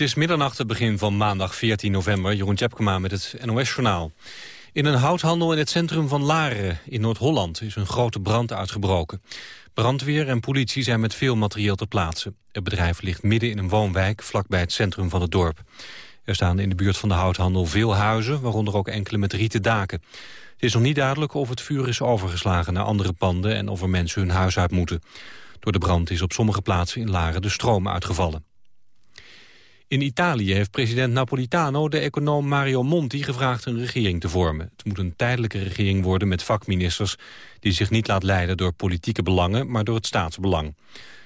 Het is middernacht, het begin van maandag 14 november. Jeroen Tjepkema met het NOS-journaal. In een houthandel in het centrum van Laren in Noord-Holland is een grote brand uitgebroken. Brandweer en politie zijn met veel materieel ter plaatse. Het bedrijf ligt midden in een woonwijk vlakbij het centrum van het dorp. Er staan in de buurt van de houthandel veel huizen, waaronder ook enkele met rieten daken. Het is nog niet duidelijk of het vuur is overgeslagen naar andere panden en of er mensen hun huis uit moeten. Door de brand is op sommige plaatsen in Laren de stroom uitgevallen. In Italië heeft president Napolitano de econoom Mario Monti gevraagd een regering te vormen. Het moet een tijdelijke regering worden met vakministers die zich niet laat leiden door politieke belangen, maar door het staatsbelang.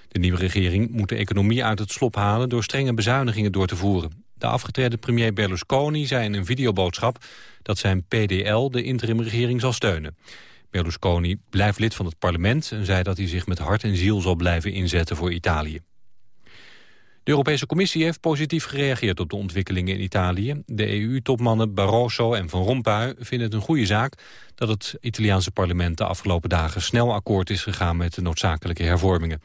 De nieuwe regering moet de economie uit het slop halen door strenge bezuinigingen door te voeren. De afgetreden premier Berlusconi zei in een videoboodschap dat zijn PDL de interimregering zal steunen. Berlusconi blijft lid van het parlement en zei dat hij zich met hart en ziel zal blijven inzetten voor Italië. De Europese Commissie heeft positief gereageerd op de ontwikkelingen in Italië. De EU-topmannen Barroso en Van Rompuy vinden het een goede zaak... dat het Italiaanse parlement de afgelopen dagen snel akkoord is gegaan... met de noodzakelijke hervormingen.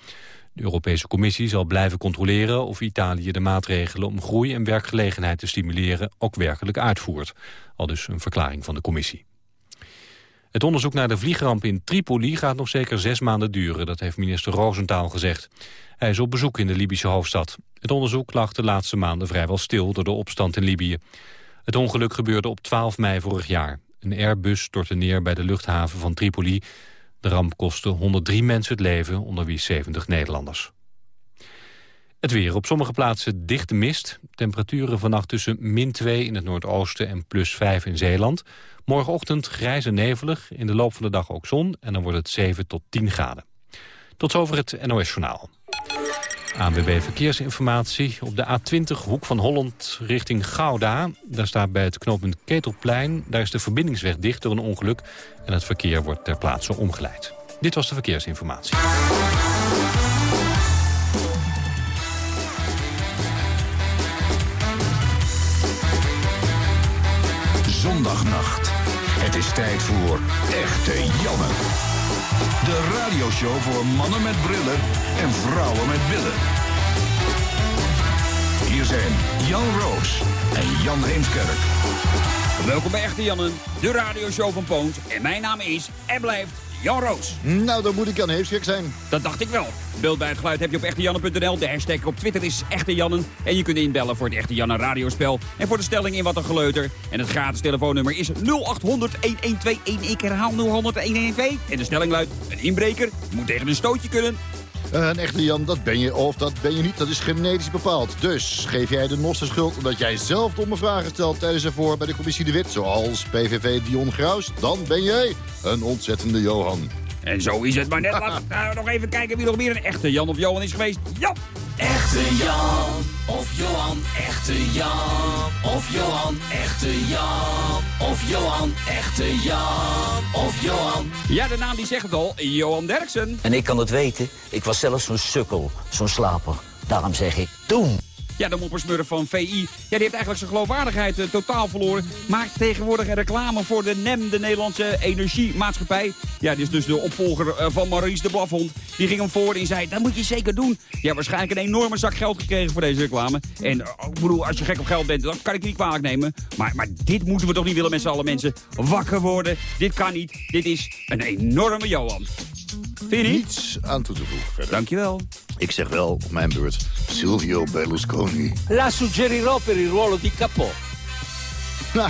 De Europese Commissie zal blijven controleren of Italië de maatregelen om groei en werkgelegenheid te stimuleren ook werkelijk uitvoert. Al dus een verklaring van de Commissie. Het onderzoek naar de vliegramp in Tripoli gaat nog zeker zes maanden duren, dat heeft minister Roosentaal gezegd. Hij is op bezoek in de Libische hoofdstad. Het onderzoek lag de laatste maanden vrijwel stil door de opstand in Libië. Het ongeluk gebeurde op 12 mei vorig jaar. Een Airbus stortte neer bij de luchthaven van Tripoli. De ramp kostte 103 mensen het leven, onder wie 70 Nederlanders. Het weer. Op sommige plaatsen dichte mist. Temperaturen vannacht tussen min 2 in het noordoosten en plus 5 in Zeeland. Morgenochtend grijs en nevelig. In de loop van de dag ook zon. En dan wordt het 7 tot 10 graden. Tot zover het NOS Journaal. ANWB Verkeersinformatie. Op de A20 Hoek van Holland richting Gouda. Daar staat bij het knooppunt Ketelplein. Daar is de verbindingsweg dicht door een ongeluk. En het verkeer wordt ter plaatse omgeleid. Dit was de verkeersinformatie. Is tijd voor Echte Janne. De radioshow voor mannen met brillen en vrouwen met billen. Hier zijn Jan Roos en Jan Heemskerk. Welkom bij Echte Jannen, de radioshow van Poont. En mijn naam is en blijft Jan Roos. Nou, dan moet ik Jan Heemskerk zijn. Dat dacht ik wel. Beeld bij het geluid heb je op echtejannen.nl. De hashtag op Twitter is Echte Jannen. En je kunt inbellen voor het Echte Jannen radiospel. En voor de stelling in Wat een Geleuter. En het gratis telefoonnummer is 0800 1121. Ik herhaal 0800 1121. En de stelling luidt, een inbreker moet tegen een stootje kunnen. Een echte Jan, dat ben je of dat ben je niet. Dat is genetisch bepaald. Dus geef jij de de schuld omdat jij zelf domme vragen stelt tijdens ervoor bij de commissie De Wit. Zoals PVV Dion Graus. Dan ben jij een ontzettende Johan. En zo is het maar net. Laten we nog even kijken wie nog meer een echte Jan of Johan is geweest. Jan! Echte Jan of Johan, echte Jan of Johan, echte Jan of Johan, echte Jan of Johan. Ja, de naam die zegt het al, Johan Derksen. En ik kan het weten, ik was zelf zo'n sukkel, zo'n slaper. Daarom zeg ik, toen. Ja, de moppersmurf van VI, ja, die heeft eigenlijk zijn geloofwaardigheid eh, totaal verloren. Maakt tegenwoordig een reclame voor de NEM, de Nederlandse Energiemaatschappij. Ja, dit is dus de opvolger eh, van Maurice de Blafhond. Die ging hem voor en zei, dat moet je zeker doen. Ja, waarschijnlijk een enorme zak geld gekregen voor deze reclame. En eh, ik bedoel, als je gek op geld bent, dan kan ik niet kwalijk nemen. Maar, maar dit moeten we toch niet willen met z'n allen mensen. Wakker worden, dit kan niet. Dit is een enorme Johan. Vind je niet? Niets aan toe te voegen verder. Dankjewel. Ik zeg wel, op mijn beurt, Silvio Berlusconi. La suggerirò per il ruolo di capo. Nou,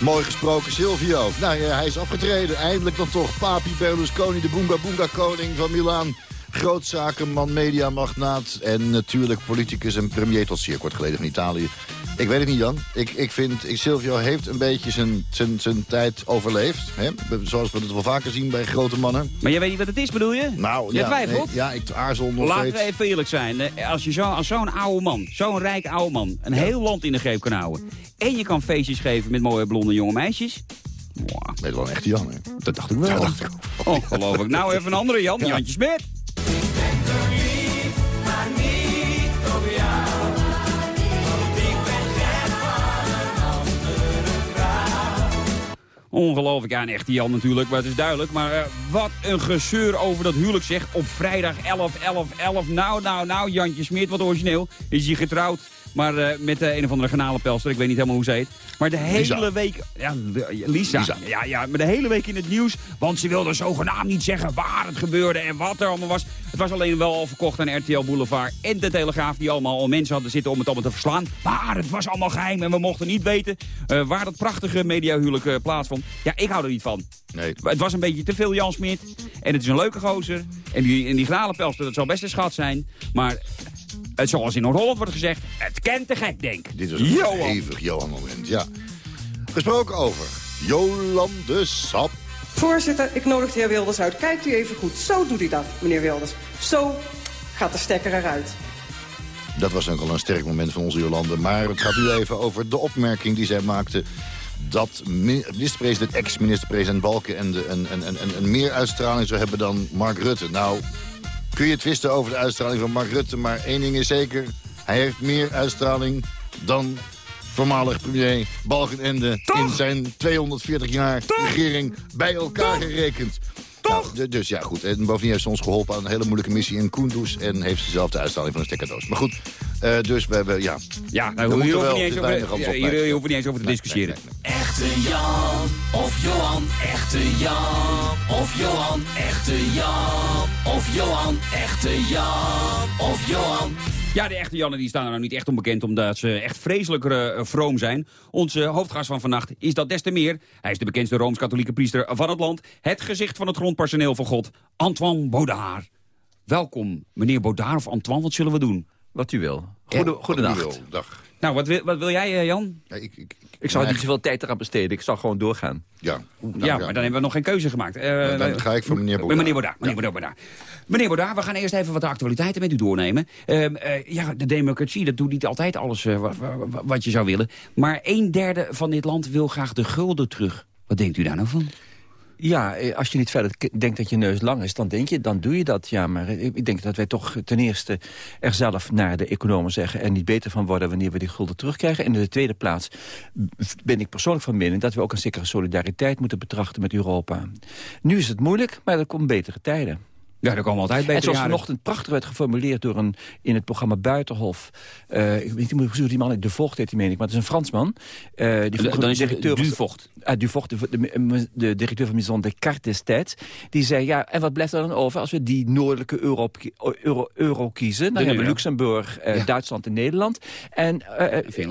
mooi gesproken Silvio. Nou ja, hij is afgetreden. Eindelijk dan toch. Papi Berlusconi, de Boonga Boonga koning van Milaan. Grootzakenman, mediamagnaat en natuurlijk politicus en premier tot zeer kort geleden van Italië. Ik weet het niet, Jan. Ik, ik vind, ik, Silvio heeft een beetje zijn, zijn, zijn tijd overleefd. Hè? Zoals we het wel vaker zien bij grote mannen. Maar jij weet niet wat het is, bedoel je? Nou, Je ja, twijfelt? nee, ja, ik aarzel nog Laten steeds. we even eerlijk zijn. Eh, Als je zo, zo'n oude man, zo'n rijk oude man... een heel land in de greep kan houden... en je kan feestjes geven met mooie blonde jonge meisjes... Mwah, Nee, wel een echte Jan, hè? dat dacht ik wel. Ja, dacht ik. Ongelooflijk. Nou, even een andere Jan, Jantje Smit. Ongelooflijk, ja, een echte Jan natuurlijk, maar het is duidelijk. Maar eh, wat een gezeur over dat huwelijk zeg. Op vrijdag 11, 11, 11. Nou, nou, nou, Jantje Smit, wat origineel. Is hij getrouwd Maar eh, met de een of andere garnalenpelster, ik weet niet helemaal hoe ze heet. Maar de hele Lisa. week... Ja, Lisa. Lisa. Ja, ja, maar de hele week in het nieuws. Want ze wilde zogenaamd niet zeggen waar het gebeurde en wat er allemaal was. Het was alleen wel al verkocht aan RTL Boulevard en de Telegraaf... die allemaal al mensen hadden zitten om het allemaal te verslaan. Maar het was allemaal geheim en we mochten niet weten... eh, waar dat prachtige mediahuwelijk eh, plaatsvond. Ja, ik hou er niet van. Nee. Het was een beetje te veel Jan Smit. En het is een leuke gozer. En die, en die gralenpelster, dat zal best een schat zijn. Maar het, zoals in Noord-Holland wordt gezegd, het kent te gek, denk. Dit was een Johan. hevig Johan-moment, ja. Gesproken over Jolande Sap. Voorzitter, ik nodig de heer Wilders uit. Kijkt u even goed. Zo doet hij dat, meneer Wilders. Zo gaat de stekker eruit. Dat was ook al een sterk moment van onze Jolande. Maar het gaat nu even over de opmerking die zij maakte... dat mi- minister-president, ex-minister-president Balkenende... Een, een, een, een, een meer uitstraling zou hebben dan Mark Rutte. Nou, kun je twisten over de uitstraling van Mark Rutte... maar één ding is zeker, hij heeft meer uitstraling dan voormalig premier Balkenende... in zijn 240 jaar regering bij elkaar gerekend. Nou, dus ja, goed. En bovendien heeft ze ons geholpen aan een hele moeilijke missie in Kunduz... en heeft ze zelf de uitstraling van een stekkerdoos. Maar goed, eh, dus we hebben, ja... Ja, We nou, hier hoeven we niet eens over te discussiëren. Echte Jan of Johan, echte Jan of Johan, echte Jan of Johan, echte Jan of Johan. Ja, de echte Jannen die staan er nou niet echt onbekend omdat ze echt vreselijk eh, vroom zijn. Onze hoofdgast van vannacht is dat des te meer. Hij is de bekendste Rooms-Katholieke priester van het land. Het gezicht van het grondpersoneel van God, Antoine Baudard. Welkom, meneer Baudard of Antoine, wat zullen we doen? Wat u wil. Goede, Wat u goedenacht. wil. Dag. Nou, wat wil, wat wil jij, eh, Jan? Ja, ik, ik, ik, Ik zou niet zoveel tijd eraan besteden. Ik zal gewoon doorgaan. Ja, Nou, ja, maar dan hebben we nog geen keuze gemaakt. Eh, dan ga ik voor meneer Baudard. Meneer Baudard, meneer Baudard. Meneer Baudard, we gaan eerst even wat de actualiteiten met u doornemen. Ehm, eh, ja, de democratie, dat doet niet altijd alles eh, wa- wa- wa- wat je zou willen. Maar een derde van dit land wil graag de gulden terug. Wat denkt u daar nou van? Ja, eh, als je niet verder denkt dat je neus lang is, dan denk je, dan doe je dat. Ja, maar ik denk dat wij toch ten eerste er zelf naar de economen zeggen... en niet beter van worden wanneer we die gulden terugkrijgen. En in de tweede plaats ben ik persoonlijk van mening... dat we ook een zekere solidariteit moeten betrachten met Europa. Nu is het moeilijk, maar er komen betere tijden. Ja, daar komen altijd betere En zoals vanochtend prachtig werd geformuleerd door een, in het programma Buitenhof. eh, ik weet niet hoe die man, De Vocht heet die meen ik, maar het is een Fransman. eh, die vroeger Dan is directeur was- Duvocht. Ah, Duvocht, de, de, de directeur van Maison Descartes destijds. Die zei, ja, en wat blijft er dan over als we die noordelijke euro, euro, euro kiezen? Dan De hebben we. Luxemburg, eh, Ja. Duitsland en Nederland. En.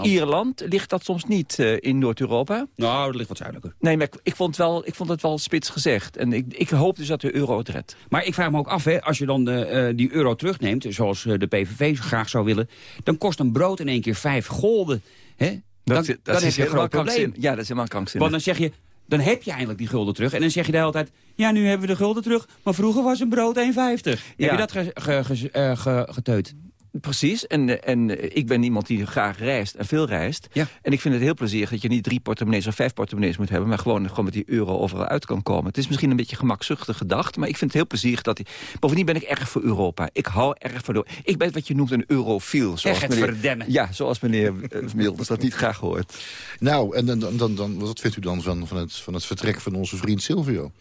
Ierland, ligt dat soms niet in Noord-Europa? Nou, dat ligt wat zuidelijker. Nee, maar ik, ik, vond wel, ik vond het wel spits gezegd. En ik, ik hoop dus dat de euro het redt. Maar ik vraag me ook af, hè, als je dan eh, eh, die euro terugneemt... zoals eh, de PVV graag zou willen... dan kost een brood in één keer vijf golden. Hè? Dan, dan heb je een groot probleem. Ja, dat is helemaal krankzinnig. Want dan zeg je, dan heb je eindelijk die gulden terug. En dan zeg je de hele tijd, ja, nu hebben we de gulden terug. Maar vroeger was een brood 1,50. Heb je dat ge, ge- ge- ge- geteut? Precies, en, en ik ben iemand die graag reist en veel reist. Ja. En ik vind het heel plezierig dat je niet drie portemonnees of vijf portemonnees moet hebben... maar gewoon, gewoon met die euro overal uit kan komen. Het is misschien een beetje gemakzuchtig gedacht, maar ik vind het heel plezierig dat... Die... Bovendien ben ik erg voor Europa. Ik hou erg van... de- Ik ben wat je noemt een eurofiel. Zoals Echt meneer... verdemmen. Ja, zoals meneer eh, Wilders dat niet graag hoort. Nou, en dan, dan, dan, dan, wat vindt u dan van, van, het, van het vertrek van onze vriend Silvio?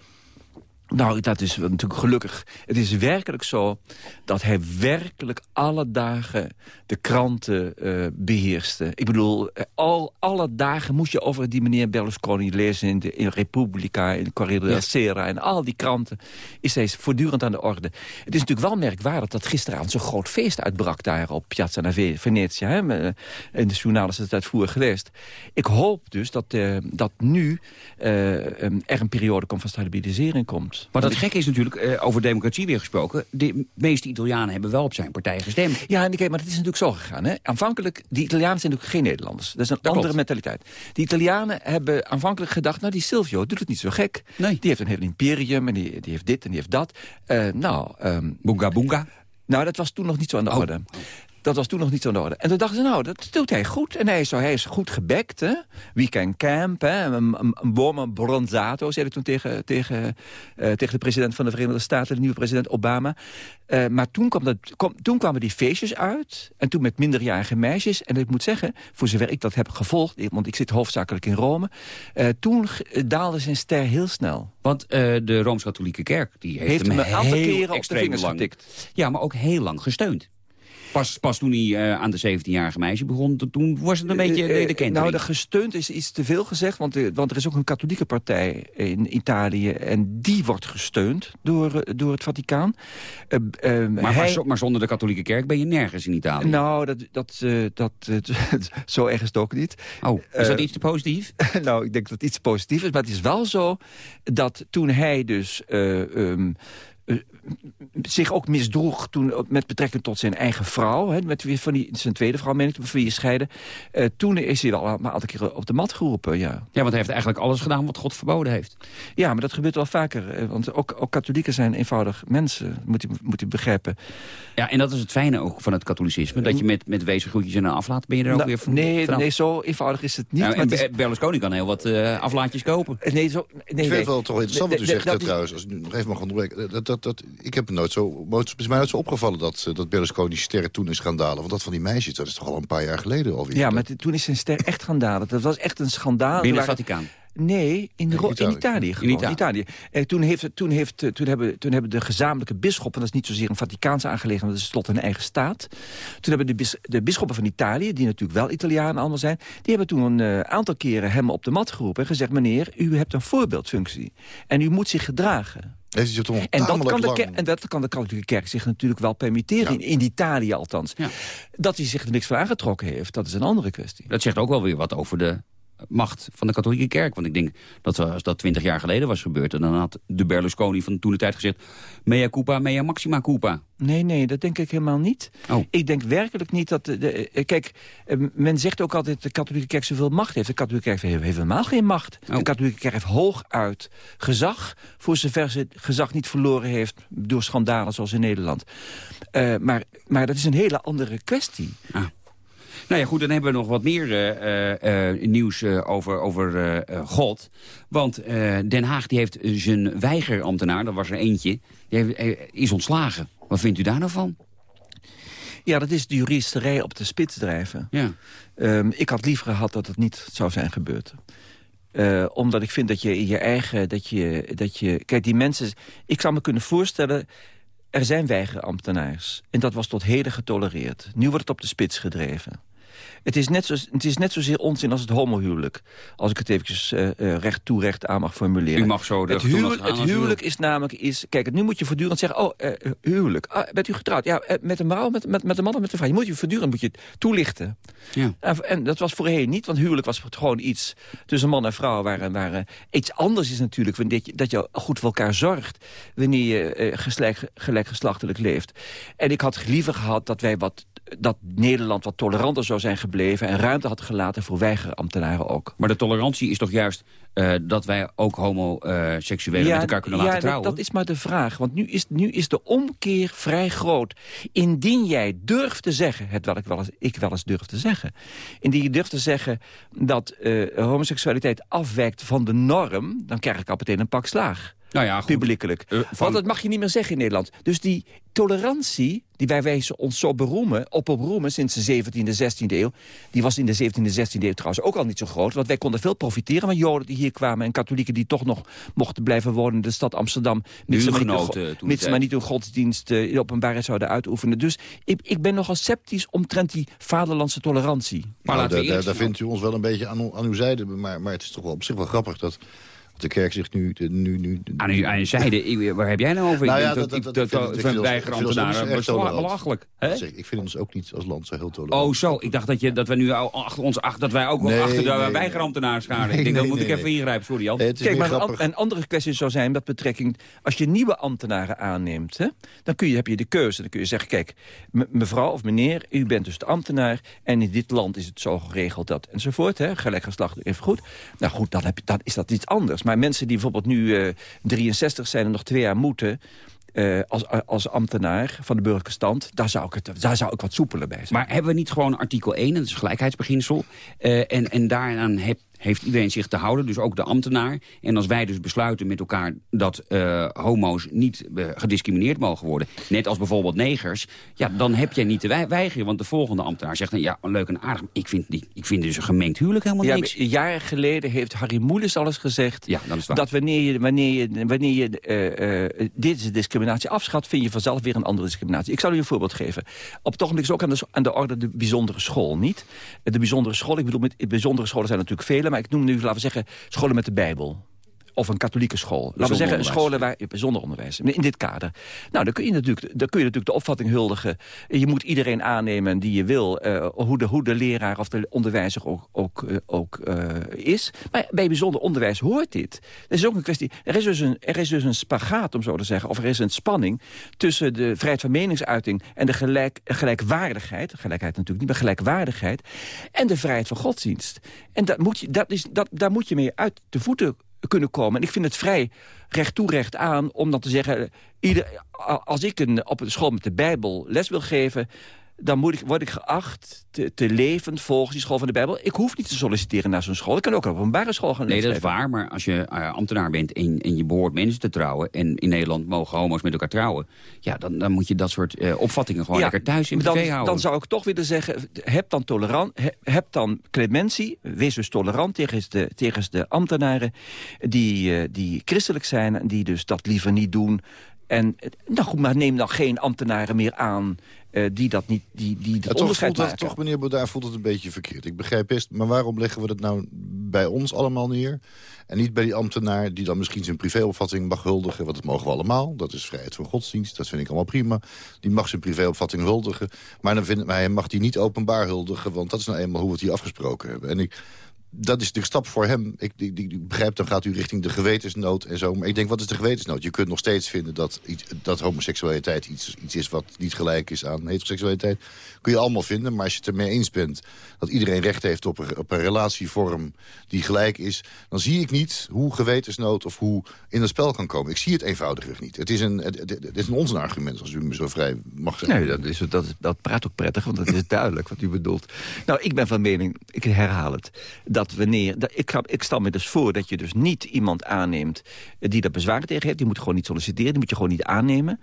Nou, dat is natuurlijk gelukkig. Het is werkelijk zo dat hij werkelijk alle dagen de kranten eh, beheerste. Ik bedoel, eh, al, alle dagen moest je over die meneer Berlusconi lezen... in, de, in Repubblica, in Corriere della Sera en al die kranten. Is hij voortdurend aan de orde. Het is natuurlijk wel merkwaardig dat gisteravond zo'n groot feest uitbrak... daar op Piazza Nave- Venezia. Hè? Me- In de journalen is het uitvoerig geweest. Ik hoop dus dat, eh, dat nu eh, er een periode komt van stabilisering komt. Maar dat gekke is natuurlijk, eh, over democratie weer gesproken... de meeste Italianen hebben wel op zijn partij gestemd. Ja, maar het is natuurlijk zo gegaan. Hè? Aanvankelijk, die Italianen zijn natuurlijk geen Nederlanders. Dat is een andere klopt. mentaliteit. Die Italianen hebben aanvankelijk gedacht... nou, die Silvio doet het niet zo gek. Nee. Die heeft een heel imperium en die, die heeft dit en die heeft dat. Eh, nou, ehm, Boonga boonga. nou, dat was toen nog niet zo aan de Oh. Dat was toen nog niet zo orde. En toen dachten ze, nou, dat doet hij goed. En hij is, zo, hij is goed gebekt, hè. Weekend camp, hè. Een, een, een warme bronzato, zei hij toen tegen, tegen, eh, tegen de president van de Verenigde Staten... de nieuwe president Obama. Eh, maar toen, kwam dat, toen kwamen die feestjes uit. En toen met minderjarige meisjes. En ik moet zeggen, voor zover ik dat heb gevolgd... want ik zit hoofdzakelijk in Rome... eh, toen daalde zijn ster heel snel. Want de Rooms-Katholieke Kerk die heeft, Heeft hem een aantal keren op de vingers lang, getikt. Ja, maar ook heel lang gesteund. Pas, pas toen hij eh, aan de 17-jarige meisje begon, to- toen was het een beetje de, de kentering. Nou, de gesteund is iets te veel gezegd, want, eh, want er is ook een katholieke partij in Italië... en die wordt gesteund door, eh, door het Vaticaan. Eh, eh, maar, maar, hij- zo- maar zonder de katholieke kerk ben je nergens in Italië. Nou, dat, dat, eh, dat, eh, zo erg is het ook niet. oh, is dat eh, iets te positief? nou, ik denk dat het iets positiefs is. Maar het is wel zo dat toen hij dus... eh, ehm, eh, zich ook misdroeg toen met betrekking tot zijn eigen vrouw. Hè, met wie, van die, zijn tweede vrouw, meen ik, van wie je scheiden. Eh, toen is hij al een aantal keren op de mat geroepen, ja. Ja, want hij heeft eigenlijk alles gedaan wat God verboden heeft. Ja, maar dat gebeurt wel vaker. eh, Want ook, ook katholieken zijn eenvoudig mensen, moet u, moet u begrijpen. Ja, en dat is het fijne ook van het katholicisme. Dat je met, met wezengroetjes en een aflaat ben je er ook Nou, weer van, nee, vanaf. nee, zo eenvoudig is het niet. Nou, maar en het is- Be- Berlusconi kan heel wat eh, aflaatjes kopen. nee, zo, nee, Ik vind nee. het wel toch interessant wat u zegt dat is- trouwens. Als ik nu nog even mag onderbreken. Dat, dat, dat, ik heb het nooit zo, het is mij nooit zo opgevallen dat, eh, dat Berlusconi sterren toen in schandalen. Want dat van die meisjes, dat is toch al een paar jaar geleden alweer. Ja, maar toen is zijn ster echt gaan dalen. Dat was echt een schandaal. Binnen het Vaticaan. Nee, in, in Italië. Italië. gewoon, In Italië. Eh, toen, heeft, het- toen, heeft, eh, toen, hebben, toen hebben de gezamenlijke bisschoppen... dat is niet zozeer een Vaticaanse aangelegenheid... dat is tot een eigen staat. Toen hebben de, bis, de bisschoppen van Italië... die natuurlijk wel Italianen allemaal zijn... die hebben toen een eh, aantal keren hem op de mat geroepen... en gezegd, meneer, u hebt een voorbeeldfunctie. En u moet zich gedragen. Heeft hij zich toch nog En dat, kan de lang- ker- en dat kan de katholieke kerk zich natuurlijk wel permitteren, in, in Italië althans. Ja. Dat hij zich er niks van aangetrokken heeft, dat is een andere kwestie. Dat zegt ook wel weer wat over de macht van de katholieke kerk. Want ik denk dat als dat twintig jaar geleden was gebeurd... en dan had de Berlusconi van toen de tijd gezegd... mea culpa, mea maxima culpa. Nee, nee, dat denk ik helemaal niet. Oh. Ik denk werkelijk niet dat... De, de- eh, kijk, eh, men zegt ook altijd dat de katholieke kerk zoveel macht heeft. De katholieke kerk heeft, helemaal geen macht. Oh. De katholieke kerk heeft hooguit gezag... voor zover ze gezag niet verloren heeft door schandalen zoals in Nederland. Eh, maar, maar dat is een hele andere kwestie. Nou ja, goed, dan hebben we nog wat meer eh, eh, eh, nieuws over, over God. Want Den Haag die heeft zijn weigerambtenaar, dat was er eentje... die heeft, is ontslagen. Wat vindt u daar nou van? Ja, dat is de juristerij op de spits drijven. Ja. Ehm, ik had liever gehad dat het niet zou zijn gebeurd. Omdat ik vind dat je in je eigen... Dat je, dat je, kijk, die mensen... Ik zou me kunnen voorstellen... Er zijn weigerambtenaars. En dat was tot heden getolereerd. Nu wordt het op de spits gedreven. Het is net, zo, het is net zozeer onzin als het homohuwelijk. Als ik het eventjes eh, eh, recht toe recht aan mag formuleren. U mag zo de het, huwelijk, het is namelijk... Is, kijk, nu moet je voortdurend zeggen... Oh, eh, huwelijk. Ah, bent u getrouwd? Ja, met een vrouw, met, met, met een man of met een vrouw? Je moet je voortdurend moet je toelichten. Ja. En, en dat was voorheen niet, want huwelijk was gewoon iets tussen man en vrouw. Waar, waar, iets anders is natuurlijk wanneer je, dat je goed voor elkaar zorgt... wanneer je eh, gelijk, gelijkgeslachtelijk leeft. En ik had liever gehad dat wij wat dat Nederland wat toleranter zou zijn gebleven... en ruimte had gelaten voor weigerambtenaren ook. Maar de tolerantie is toch juist eh, dat wij ook homoseksuelen met elkaar kunnen laten ja, trouwen? Dat, dat is maar de vraag. Want nu is, nu is de omkeer vrij groot. Indien jij durft te zeggen, het wel ik wel eens, ik wel eens durf te zeggen... indien je durft te zeggen dat eh, homoseksualiteit afwijkt van de norm... dan krijg ik al meteen een pak slaag. Nou ja, goed. Publiekelijk. Eh, van- Want dat mag je niet meer zeggen in Nederland. Dus die tolerantie, die wij, wij ons zo beroemen, op beroemen sinds de 17e, 16e eeuw... die was in de 17e, 16e eeuw trouwens ook al niet zo groot. Want wij konden veel profiteren van Joden die hier kwamen... en katholieken die toch nog mochten blijven wonen in de stad Amsterdam. mits ze maar niet hun mits ze maar niet hun godsdienst eh, in openbaarheid zouden uitoefenen. Dus ik, ik ben nogal sceptisch omtrent die vaderlandse tolerantie. Maar Nou, daar, vindt u ons wel een beetje aan, aan uw zijde. Maar, maar het is toch wel op zich wel grappig dat de kerk zich nu... nu, nu Aan uw, aan zijde, ik- waar heb jij nou over? Nou ik ja, dat- dat, dat- ik- dat dat- dat erg tolerant. belachelijk. Dat ik, ik vind ons ook niet als land zo heel tolerant. Oh, zo. Ik dacht dat, je, dat we nu al achter ons achter, dat wij ook Nee, wel achter de weigerambtenaren scharen. Nee, ik denk, nee, dan moet nee, ik even nee. ingrijpen. Sorry, Jan. Nee, het is Kijk, maar een, andere kwestie zou zijn met betrekking... als je nieuwe ambtenaren aanneemt, hè, dan kun je, heb je de keuze. Dan kun je zeggen, kijk, me- mevrouw of meneer, u bent dus de ambtenaar... en in dit land is het zo geregeld dat, enzovoort. Hè, gelijk geslacht, even goed. Nou goed, dan, heb je, dan is dat iets anders. Maar mensen die bijvoorbeeld nu eh 63 zijn en nog twee jaar moeten... eh, als, als ambtenaar van de burgerlijke stand, daar zou, ik het, daar zou ik wat soepeler bij zijn. Maar hebben we niet gewoon artikel 1, dat is gelijkheidsbeginsel... eh, en, en daaraan heb, heeft iedereen zich te houden, dus ook de ambtenaar. En als wij dus besluiten met elkaar dat eh, homo's niet eh, gediscrimineerd mogen worden... net als bijvoorbeeld negers, ja, dan heb jij niet te wij- weigeren. Want de volgende ambtenaar zegt dan, ja, leuk en aardig... ik vind, die, ik vind dus een gemengd huwelijk helemaal Ja, niks. jaren geleden heeft Harry Moelis al eens gezegd... Ja, dat is dat wanneer je, wanneer je, wanneer je eh, eh, deze discriminatie afschaft... vind je vanzelf weer een andere discriminatie. Ik zal u een voorbeeld geven. Op het ogenblik is ook aan de, aan de orde de bijzondere school, niet? De bijzondere school, ik bedoel, met bijzondere scholen zijn natuurlijk vele... maar ik noem nu, laten we zeggen, scholen met de Bijbel. Of een katholieke school. Laten we zeggen, onderwijs. scholen waar... ja, Bijzonder onderwijs, in dit kader. Nou, dan kun je natuurlijk, dan kun je natuurlijk de opvatting huldigen. Je moet iedereen aannemen die je wil. eh, hoe, de, hoe de leraar of de onderwijzer ook, ook, eh, ook eh, is. Maar bij bijzonder onderwijs hoort dit. Dat is ook een kwestie... Er is, dus een, er is dus een spagaat, om zo te zeggen. Of er is een spanning tussen de vrijheid van meningsuiting... en de gelijk, gelijkwaardigheid. Gelijkheid natuurlijk niet, maar gelijkwaardigheid. En de vrijheid van godsdienst. En dat moet je, dat is, dat, daar moet je mee uit de voeten kunnen komen. En ik vind het vrij recht toe recht aan om dan te zeggen... Ieder, als ik een, op een school met de Bijbel les wil geven... dan moet ik, word ik geacht te, te leven volgens die school van de Bijbel. Ik hoef niet te solliciteren naar zo'n school. Ik kan ook op een openbare school gaan Nee, dat is waar, maar als je eh, ambtenaar bent en, en je behoort mensen te trouwen... en in Nederland mogen homo's met elkaar trouwen... ja, dan, dan moet je dat soort eh, opvattingen gewoon lekker thuis in dan, privé houden. dan zou ik toch willen zeggen, heb dan, tolerant, he- heb dan clementie. Wees dus tolerant tegen de, tegen de ambtenaren die, eh, die christelijk zijn... en die dus dat liever niet doen. En nou goed, maar neem dan geen ambtenaren meer aan... eh, die dat niet, die, die Ja, toch onderscheid voelt maken. toch, meneer Baudaar, voelt het een beetje verkeerd. Ik begrijp best, maar waarom leggen we dat nou bij ons allemaal neer? En niet bij die ambtenaar die dan misschien zijn privéopvatting mag huldigen. Want dat mogen we allemaal. Dat is vrijheid van godsdienst. Dat vind ik allemaal prima. Die mag zijn privéopvatting huldigen. Maar dan vind, maar hij mag die niet openbaar huldigen. Want dat is nou eenmaal hoe we het hier afgesproken hebben. En ik, dat is de stap voor hem. Ik, ik, begrijp, dan gaat u richting de gewetensnood en zo. Maar ik denk, wat is de gewetensnood? Je kunt nog steeds vinden dat, iets, dat homoseksualiteit iets, iets is... wat niet gelijk is aan heteroseksualiteit. Kun je allemaal vinden, maar als je het ermee eens bent... dat iedereen recht heeft op een, op een relatievorm die gelijk is... dan zie ik niet hoe gewetensnood of hoe in het spel kan komen. Ik zie het eenvoudigweg niet. Het is een, het, is een onzinargument, als u me zo vrij mag zeggen. Nee, dat, is, dat, dat praat ook prettig, want dat is duidelijk wat u bedoelt. Nou, ik ben van mening, ik herhaal het, dat wanneer... Dat, ik, ik stel me dus voor dat je dus niet iemand aanneemt die daar bezwaren tegen heeft. Die moet gewoon niet solliciteren, die moet je gewoon niet aannemen.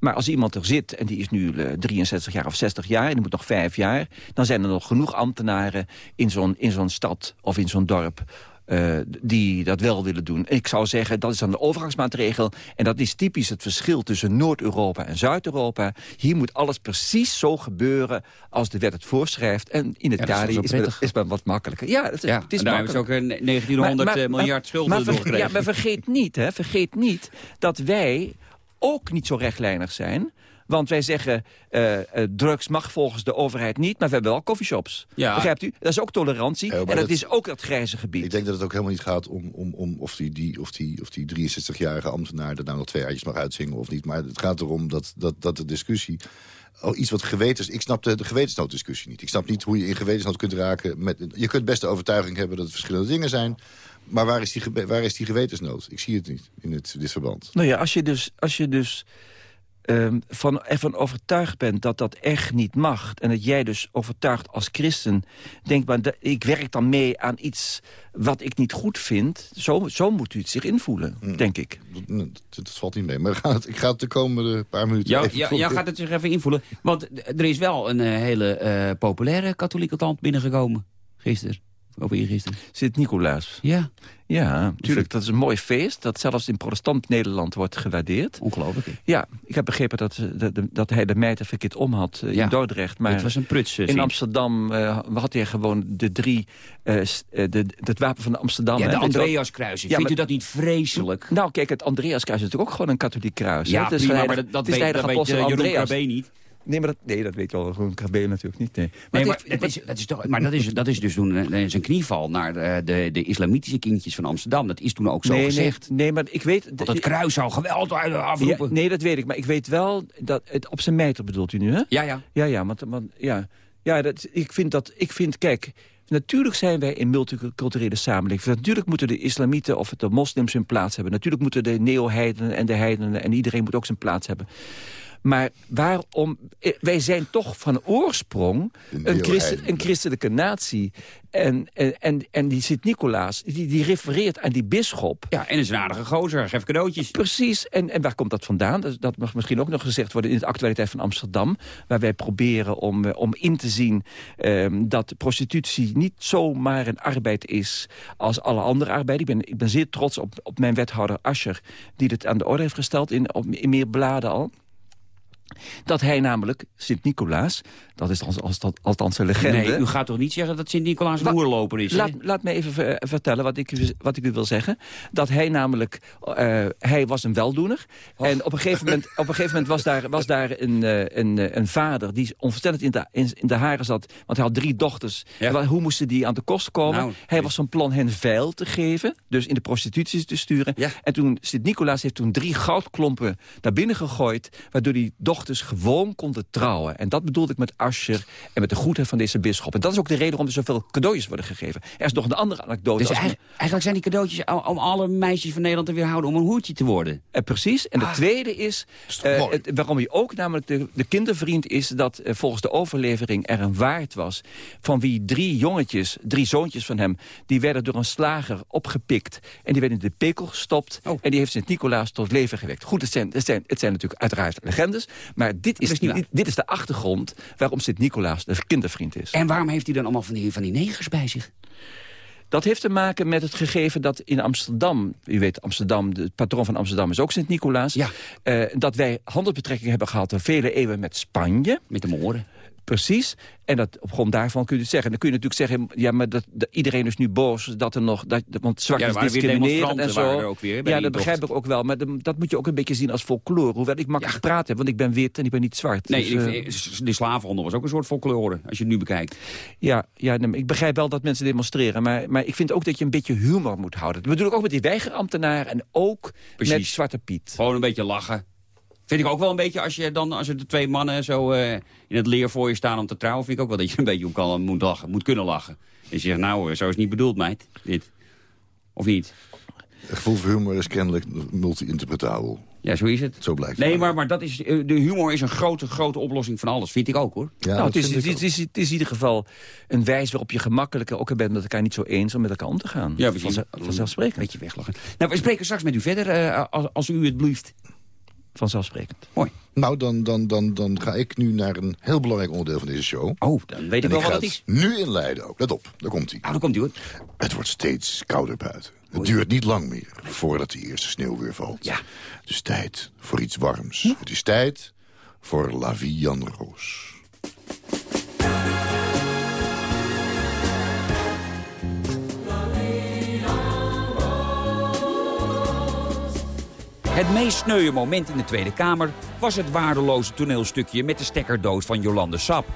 Maar als iemand er zit en die is nu eh, 63 jaar of 60 jaar... en die moet nog vijf jaar... dan zijn er nog genoeg ambtenaren in zo'n in zo'n stad of in zo'n dorp... eh, die dat wel willen doen. Ik zou zeggen, dat is dan de overgangsmaatregel. En dat is typisch het verschil tussen Noord-Europa en Zuid-Europa. Hier moet alles precies zo gebeuren als de wet het voorschrijft. En in het Ja, is Italië het- is wat makkelijker. Ja, het, is- Ja, het is en daar hebben ze ook makkelijk. eh, 1900 Maar- maar- eh, miljard maar- schulden maar ver- doorgekregen. Ja, maar vergeet niet, hè, vergeet niet dat wij ook niet zo rechtlijnig zijn. Want wij zeggen, eh, eh, drugs mag volgens de overheid niet... maar we hebben wel coffeeshops. Ja. Begrijpt u? Dat is ook tolerantie. Ja, en dat, dat- is ook dat grijze gebied. Ik denk dat het ook helemaal niet gaat om, om, om of, die, die, of, die, of die 63-jarige ambtenaar... er nou nog twee jaartjes mag uitzingen of niet. Maar het gaat erom dat, dat, dat de discussie... Oh, iets wat gewetens... Ik snap de, de gewetensnooddiscussie niet. Ik snap niet hoe je in gewetensnood kunt raken. Met, je kunt best de overtuiging hebben dat het verschillende dingen zijn. Maar waar is die, waar is die gewetensnood? Ik zie het niet in het, dit verband. Nou ja, als je dus, als je dus ehm, van, ervan overtuigd bent dat dat echt niet mag... en dat jij dus overtuigd als christen denkt... maar dat- ik werk dan mee aan iets wat ik niet goed vind... zo, zo moet u het zich invoelen, Hmm. denk ik. Dat, dat, dat valt niet mee. Maar het, ik ga het de komende paar minuten Ja, even ja, proberen. ja, gaat het zich even invoelen. Want er is wel een eh, hele eh, populaire katholieke klant binnengekomen. Gisteren. Of eergisteren. Sint-Nicolaas. Ja, Ja, natuurlijk. Dat is een mooi feest dat zelfs in protestant Nederland wordt gewaardeerd. ongelooflijk. hè? Ja, ik heb begrepen dat, eh, dat, dat hij de mijter verkeerd om had eh, Ja. in Dordrecht. Maar Het was een pruts. in. Amsterdam eh, had hij gewoon de drie... de, het wapen van Amsterdam. Ja, de. Ja, Vindt u dat niet vreselijk? Nou, kijk, het Andreaskruis is natuurlijk ook gewoon een katholiek kruis. Ja, prima, de maar dat, dat is weet, dat weet Jeroen Andreas. Niet. Nee, maar dat, nee, dat weet wel Jeroen KB natuurlijk niet. Nee. Maar Nee, dat is, dat is toch, maar dat is, dat is dus toen eh, zijn knieval naar de, de, de islamitische kindjes van Amsterdam. Dat is toen ook zo nee, nee, gezegd. nee, maar ik weet... Want het kruis zou geweld Ja, afroepen. nee, dat weet ik. Maar ik weet wel dat het op zijn mijter bedoelt u nu, hè? Ja, ja. Ja, ja, want, want ja, ja dat, ik vind dat, ik vind, kijk, natuurlijk zijn wij in multiculturele samenleving. Natuurlijk moeten de islamieten of de moslims hun plaats hebben. Natuurlijk moeten de neo-heidenen en de heidenen en iedereen moet ook zijn plaats hebben. Maar waarom... eh, Wij zijn toch van oorsprong een, christen, een christelijke natie. En, en, en, en die Sint-Nicolaas, die, die refereert aan die bisschop. Ja, en is een aardige gozer, geef cadeautjes. Precies. En, en waar komt dat vandaan? Dat, dat mag misschien ook nog gezegd worden in de actualiteit van Amsterdam. Waar wij proberen om, eh, om in te zien ehm, dat prostitutie niet zomaar een arbeid is als alle andere arbeid. Ik ben, ik ben zeer trots op, op mijn wethouder Ascher, die dit aan de orde heeft gesteld in, op, in meer bladen al. Dat hij namelijk, Sint-Nicolaas, dat is als, als, dat, althans een legende... Nee, u gaat toch niet zeggen dat Sint-Nicolaas een oerloper is? Laat, laat me even ver- vertellen wat ik, u- wat ik u wil zeggen. Dat hij namelijk, eh, hij was een weldoener. En op een gegeven moment, op een gegeven moment was daar, was daar een, eh, een, eh, een vader die ontzettend in de, in, in de haren zat. Want hij had drie dochters. Ja. Hoe moesten die aan de kost komen? Nou, hij was van plan hen veil te geven. Dus in de prostitutie te sturen. Ja. En toen, Sint-Nicolaas heeft toen drie goudklompen naar binnen gegooid. Waardoor die dochters gewoon konden trouwen. En dat bedoelde ik met Ascher en met de goedheid van deze bisschop. En dat is ook de reden waarom er zoveel cadeautjes worden gegeven. Er is nog een andere anekdote. Dus eigenlijk, eigenlijk zijn die cadeautjes om, alle meisjes van Nederland te weerhouden om een hoertje te worden. Eh, precies. En de tweede is, eh, het- waarom hij ook namelijk de, de kindervriend is... dat eh, volgens de overlevering er een waard was... van wie drie jongetjes, drie zoontjes van hem... die werden door een slager opgepikt. En die werden in de pekel gestopt. Oh. En die heeft Sint-Nicolaas tot leven gewekt. Goed, het zijn, het, zijn, het zijn natuurlijk uiteraard legendes. Maar dit is, is niet dit, is de achtergrond waarom Sint-Nicolaas de kindervriend is. En waarom heeft hij dan allemaal van die, van die negers bij zich? Dat heeft te maken met het gegeven dat in Amsterdam... u weet, Amsterdam, de patroon van Amsterdam is ook Sint-Nicolaas... Ja. eh, dat wij handelsbetrekkingen hebben gehad... vele eeuwen met Spanje. Met de moren. Precies. En dat, op grond daarvan kun je het zeggen. Dan kun je natuurlijk zeggen, ja, maar dat, dat- iedereen is nu boos dat er nog... Dat, want zwart Ja, is discriminerend en zo. er ook weer, ja, dat begrijp ik ook wel. Maar de- dat moet je ook een beetje zien als folklore. Hoewel ik makkelijk praat heb, want ik ben wit en ik ben niet zwart. Nee, Dus, ik eh, de slavenhandel was ook een soort folklore, als je het nu bekijkt. ja, ja nee, ik begrijp wel dat mensen demonstreren. Maar, maar ik vind ook dat je een beetje humor moet houden. Dat bedoel ik ook met die weigerambtenaar en ook Precies. met Zwarte Piet. Gewoon een beetje lachen. Vind ik ook wel een beetje, als, je dan, als er de twee mannen zo eh, in het leer voor je staan om te trouwen... vind ik ook wel dat je een beetje om kan, moet, lachen, moet kunnen lachen. En je zegt, nou, eh, zo is het niet bedoeld, meid, dit. Of niet? Het gevoel voor humor is kennelijk multi-interpretabel. Ja, zo is het. Zo blijkt het Nee, maar. maar, dat is, eh, de humor is een grote, grote oplossing van alles. Vind ik ook, hoor. Ja, nou, het, is, het, is, het, is, het is in ieder geval een wijze waarop je gemakkelijker ook bent met elkaar niet zo eens om met elkaar om te gaan. Ja, precies. Vanzelf- Vanzelfsprekend. Beetje weglachen. Nou, we spreken straks met u verder, eh, als, als u het blieft. Vanzelfsprekend. Mooi. Nou, dan, dan, dan, dan ga ik nu naar een heel belangrijk onderdeel van deze show. Oh, dan weet ik wel ik wat het is. nu inleiden ook. Let op, daar komt hij. Nou, dan komt u, hoor. Het wordt steeds kouder buiten. Het duurt niet lang meer voordat de eerste sneeuw weer valt. Ja. Het is tijd voor iets warms. Het is tijd voor La Vie en Rose. Het meest sneuwe moment in de Tweede Kamer was het waardeloze toneelstukje met de stekkerdoos van Jolande Sap.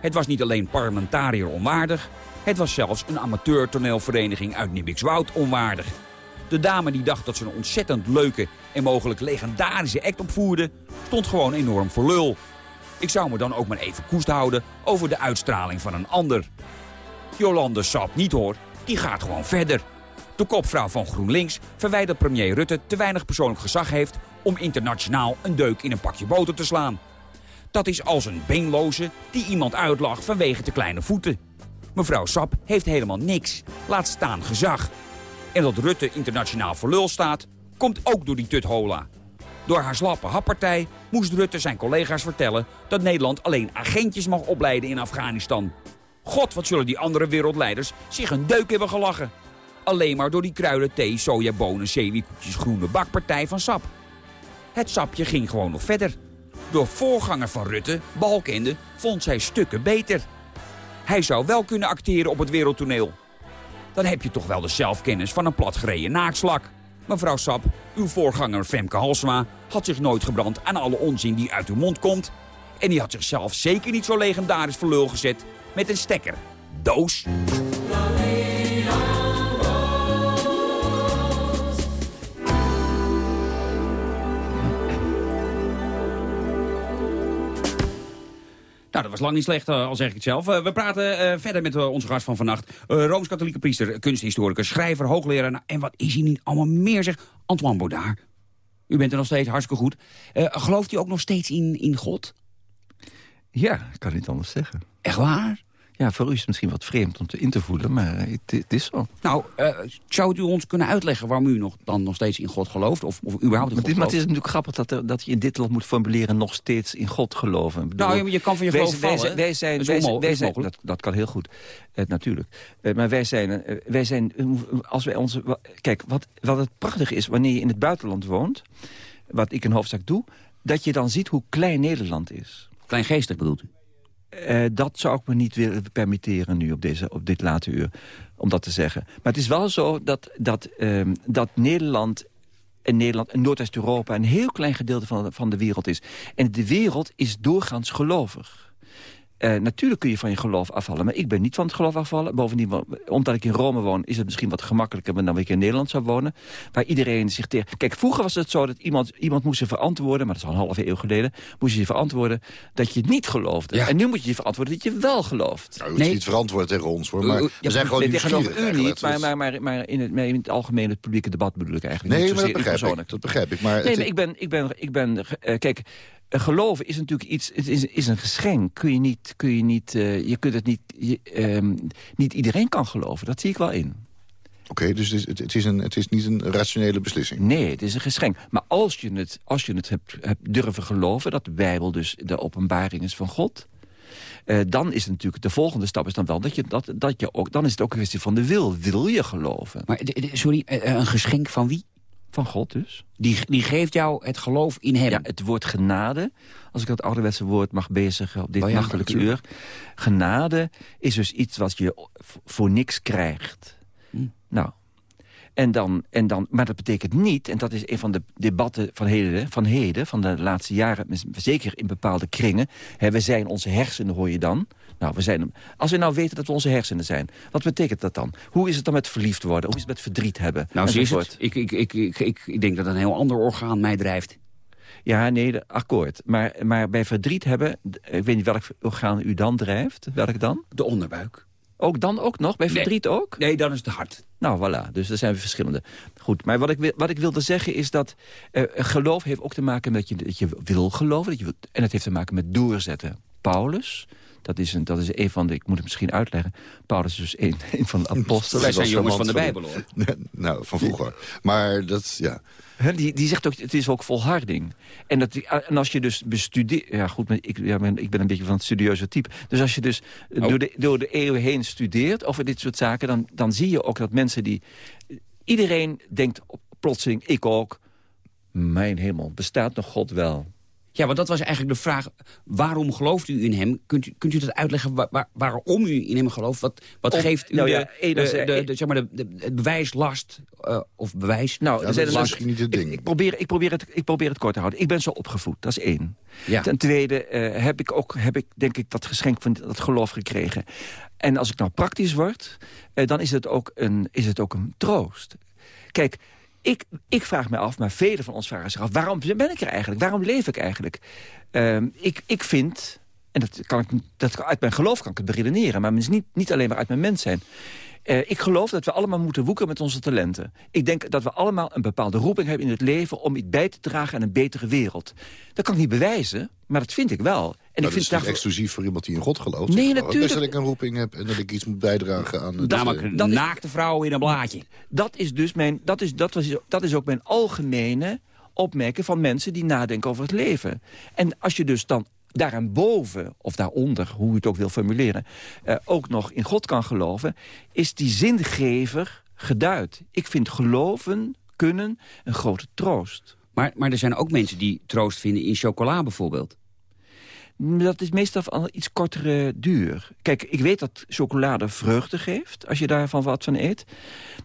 Het was niet alleen parlementariër onwaardig, het was zelfs een amateurtoneelvereniging uit Nibbikswoud onwaardig. De dame die dacht dat ze een ontzettend leuke en mogelijk legendarische act opvoerde, stond gewoon enorm voor lul. Ik zou me dan ook maar even koest houden over de uitstraling van een ander. Jolande Sap niet hoor, die gaat gewoon verder. De kopvrouw van GroenLinks verwijt dat premier Rutte te weinig persoonlijk gezag heeft om internationaal een deuk in een pakje boter te slaan. Dat is als een beenloze die iemand uitlacht vanwege te kleine voeten. Mevrouw Sap heeft helemaal niks, laat staan gezag. En dat Rutte internationaal voor lul staat, komt ook door die tuthola. Door haar slappe happartij moest Rutte zijn collega's vertellen... dat Nederland alleen agentjes mag opleiden in Afghanistan. God, wat zullen die andere wereldleiders zich een deuk hebben gelachen. Alleen maar door die kruiden, thee, sojabonen, zeewierkoekjes, groene bakpartij van sap. Het sapje ging gewoon nog verder. Door voorganger van Rutte, Balkende, vond zij stukken beter. Hij zou wel kunnen acteren op het wereldtoneel. Dan heb je toch wel de zelfkennis van een platgereden naakslak. Mevrouw Sap, uw voorganger Femke Halsema had zich nooit gebrand aan alle onzin die uit uw mond komt. En die had zichzelf zeker niet zo legendarisch voor lul gezet met een stekker. Doos. Nou, dat was lang niet slecht, eh, al zeg ik het zelf. Eh, we praten eh, verder met onze gast van vannacht. Rooms-katholieke priester, kunsthistoricus, schrijver, hoogleraar. Nou, en wat is hij niet allemaal meer, zeg. Antoine Baudard. U bent er nog steeds hartstikke goed. Gelooft u ook nog steeds in, in God? Ja, ik kan niet anders zeggen. Echt waar? Ja, voor u is het misschien wat vreemd om te in te voelen, maar het, het is zo. Nou, uh, zou u ons kunnen uitleggen waarom u nog, dan nog steeds in God gelooft? Of, of überhaupt in maar, God maar het is natuurlijk grappig dat, er, dat je in dit land moet formuleren... nog steeds in God geloven. Ik bedoel, nou, je kan van je geloof wij, vallen. Wij zijn, wij zijn, wij zijn, dat, dat kan heel goed, uh, natuurlijk. Uh, maar wij zijn, wij zijn als wij onze... Kijk, wat, wat het prachtige is, wanneer je in het buitenland woont... wat ik in hoofdzaak doe, dat je dan ziet hoe klein Nederland is. Kleingeestig bedoelt u? Uh, dat zou ik me niet willen permitteren nu op, deze, op dit late uur, om dat te zeggen. Maar het is wel zo dat, dat, uh, dat Nederland en Nederland en Noordwest-Europa... een heel klein gedeelte van van de wereld is. En de wereld is doorgaans gelovig. Uh, natuurlijk kun je van je geloof afvallen, maar ik ben niet van het geloof afvallen. Bovendien, omdat ik in Rome woon, is het misschien wat gemakkelijker... dan ik in Nederland zou wonen, waar iedereen zich tegen... Kijk, vroeger was het zo dat iemand, iemand moest je verantwoorden... maar dat is al een halve eeuw geleden, moest je je verantwoorden... dat je niet geloofde. Ja. En nu moet je je verantwoorden dat je wel gelooft. Nou, je nee. niet verantwoord tegen ons, hoor. Maar we zijn gewoon nee, tegenover u niet, maar, maar, maar, maar, in het, in het algemeen het publieke debat bedoel ik eigenlijk. Nee, niet maar dat begrijp, ik, dat begrijp ik. Maar nee, maar ik ben... Ik ben, ik ben uh, kijk, geloven is natuurlijk iets, het is, is een geschenk. Kun je niet, kun je niet, uh, je kunt het niet, je, um, niet iedereen kan geloven. Dat zie ik wel in. Oké, okay, dus het is, het, is een, het is niet een rationele beslissing? Nee, het is een geschenk. Maar als je het, als je het hebt, hebt durven geloven, dat de Bijbel dus de openbaring is van God... Uh, dan is het natuurlijk, de volgende stap is dan wel dat je, dat, dat je ook, dan is het ook een kwestie van de wil. Wil je geloven? Maar, sorry, een geschenk van wie? Van God dus. Die, die geeft jou het geloof in hem. Ja, het woord genade, als ik dat ouderwetse woord mag bezigen op dit oh ja, nachtelijke uur. Genade is dus iets wat je voor niks krijgt. Hm. Nou, en dan, en dan, maar dat betekent niet, en dat is een van de debatten van heden, van, heden, van de laatste jaren, zeker in bepaalde kringen. Hè, we zijn onze hersenen, hoor je dan. Nou, we zijn, als we nou weten dat we onze hersenen zijn, wat betekent dat dan? Hoe is het dan met verliefd worden? Hoe is het met verdriet hebben? Nou, zie je het. Ik, ik, ik, ik, ik, ik denk dat een heel ander orgaan mij drijft. Ja, nee, akkoord. Maar, maar bij verdriet hebben, ik weet niet welk orgaan u dan drijft. Welk dan? De onderbuik. Ook dan ook nog? Bij verdriet ook? Nee, dan is het hart. Nou, voilà. Dus er zijn verschillende. Goed, maar wat ik, wat ik wilde zeggen is dat... Uh, geloof heeft ook te maken met je, dat je wil geloven. Dat je wil, en het heeft te maken met doorzetten. Paulus, dat is, een, dat is een van de... Ik moet het misschien uitleggen. Paulus is dus een, een van de apostelen. Wij zijn jongens van de Bijbel, hoor. nou, van vroeger. Maar dat, ja... Die, die zegt ook, het is ook volharding. En, dat, en als je dus bestudeert... Ja, goed, ik, ja, ik ben een beetje van het studieuze type. Dus als je dus oh. door, de, door de eeuwen heen studeert over dit soort zaken... Dan, dan zie je ook dat mensen die... Iedereen denkt plotseling, ik ook... Mijn hemel, bestaat nog God wel? Ja, want dat was eigenlijk de vraag. Waarom gelooft u in hem? Kunt u, kunt u dat uitleggen waar, waar, waarom u in hem gelooft? Wat, wat Om, geeft u nou de, ja, de, de, de, zeg maar de, bewijslast uh, of bewijs? Nou, ja, dat is misschien niet het ding. Ik, ik, probeer, ik, probeer het, ik probeer het kort te houden. Ik ben zo opgevoed, dat is één. Ja. Ten tweede uh, heb ik ook, heb ik, denk ik, dat geschenk van dat geloof gekregen. En als ik nou praktisch word, uh, dan is het, ook een, is het ook een troost. Kijk, ik, ik vraag me af, maar velen van ons vragen zich af... waarom ben ik er eigenlijk? Waarom leef ik eigenlijk? Uh, ik, ik vind, en dat kan ik, dat, uit mijn geloof kan ik het beredeneren... maar niet, niet alleen maar uit mijn mens zijn... Uh, ik geloof dat we allemaal moeten woeken met onze talenten. Ik denk dat we allemaal een bepaalde roeping hebben in het leven... om iets bij te dragen aan een betere wereld. Dat kan ik niet bewijzen, maar dat vind ik wel. En nou, ik dat vind is toch exclusief voor iemand die in God gelooft? Nee, natuurlijk. Best dat ik een roeping heb en dat ik iets moet bijdragen aan... Namelijk dat, naakte vrouw in een blaadje. Dat is dus mijn, dat is, dat was, dat is ook mijn algemene opmerken van mensen die nadenken over het leven. En als je dus dan daaraan boven, of daaronder, hoe u het ook wil formuleren... Uh, ook nog in God kan geloven, is die zingever geduid. Ik vind geloven, kunnen, een grote troost. Maar, maar er zijn ook mensen die troost vinden in chocola bijvoorbeeld. Dat is meestal van iets kortere duur. Kijk, ik weet dat chocolade vreugde geeft, als je daarvan wat van eet.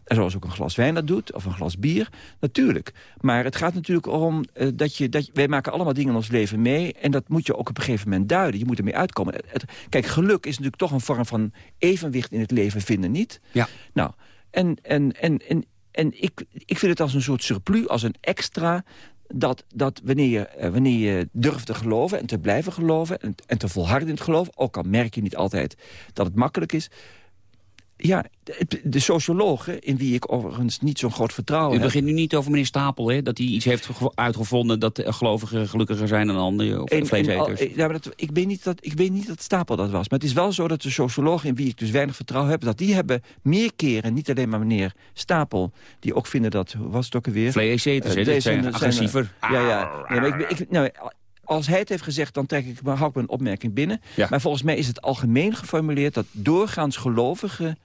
En zoals ook een glas wijn dat doet, of een glas bier. Natuurlijk. Maar het gaat natuurlijk om uh, dat je... Dat wij maken allemaal dingen in ons leven mee... en dat moet je ook op een gegeven moment duiden. Je moet ermee uitkomen. Het, kijk, geluk is natuurlijk toch een vorm van evenwicht in het leven vinden, niet? Ja. Nou, en, en, en, en, en ik, ik vind het als een soort surplus, als een extra dat, dat wanneer, je, wanneer je durft te geloven en te blijven geloven... En, en te volharden in het ook al merk je niet altijd dat het makkelijk is... Ja, de, sociologen, in wie ik overigens niet zo'n groot vertrouwen U heb... begint nu niet over meneer Stapel, hè? Dat hij iets heeft gevo- uitgevonden dat de gelovigen gelukkiger zijn dan anderen. Of En- en vleeseters. al- ja, maar dat, ik, weet niet dat, ik weet niet dat Stapel dat was. Maar het is wel zo dat de sociologen, in wie ik dus weinig vertrouwen heb... dat die hebben meer keren, niet alleen maar meneer Stapel... die ook vinden dat, was het ook alweer... Vleeseters? Eh, zijn zijn- agressiever. Ja, ja. Nee, maar ik, ik, nou, als hij het heeft gezegd, dan trek ik, maar hou ik mijn opmerking binnen. Ja. Maar volgens mij is het algemeen geformuleerd... dat doorgaans gelovigen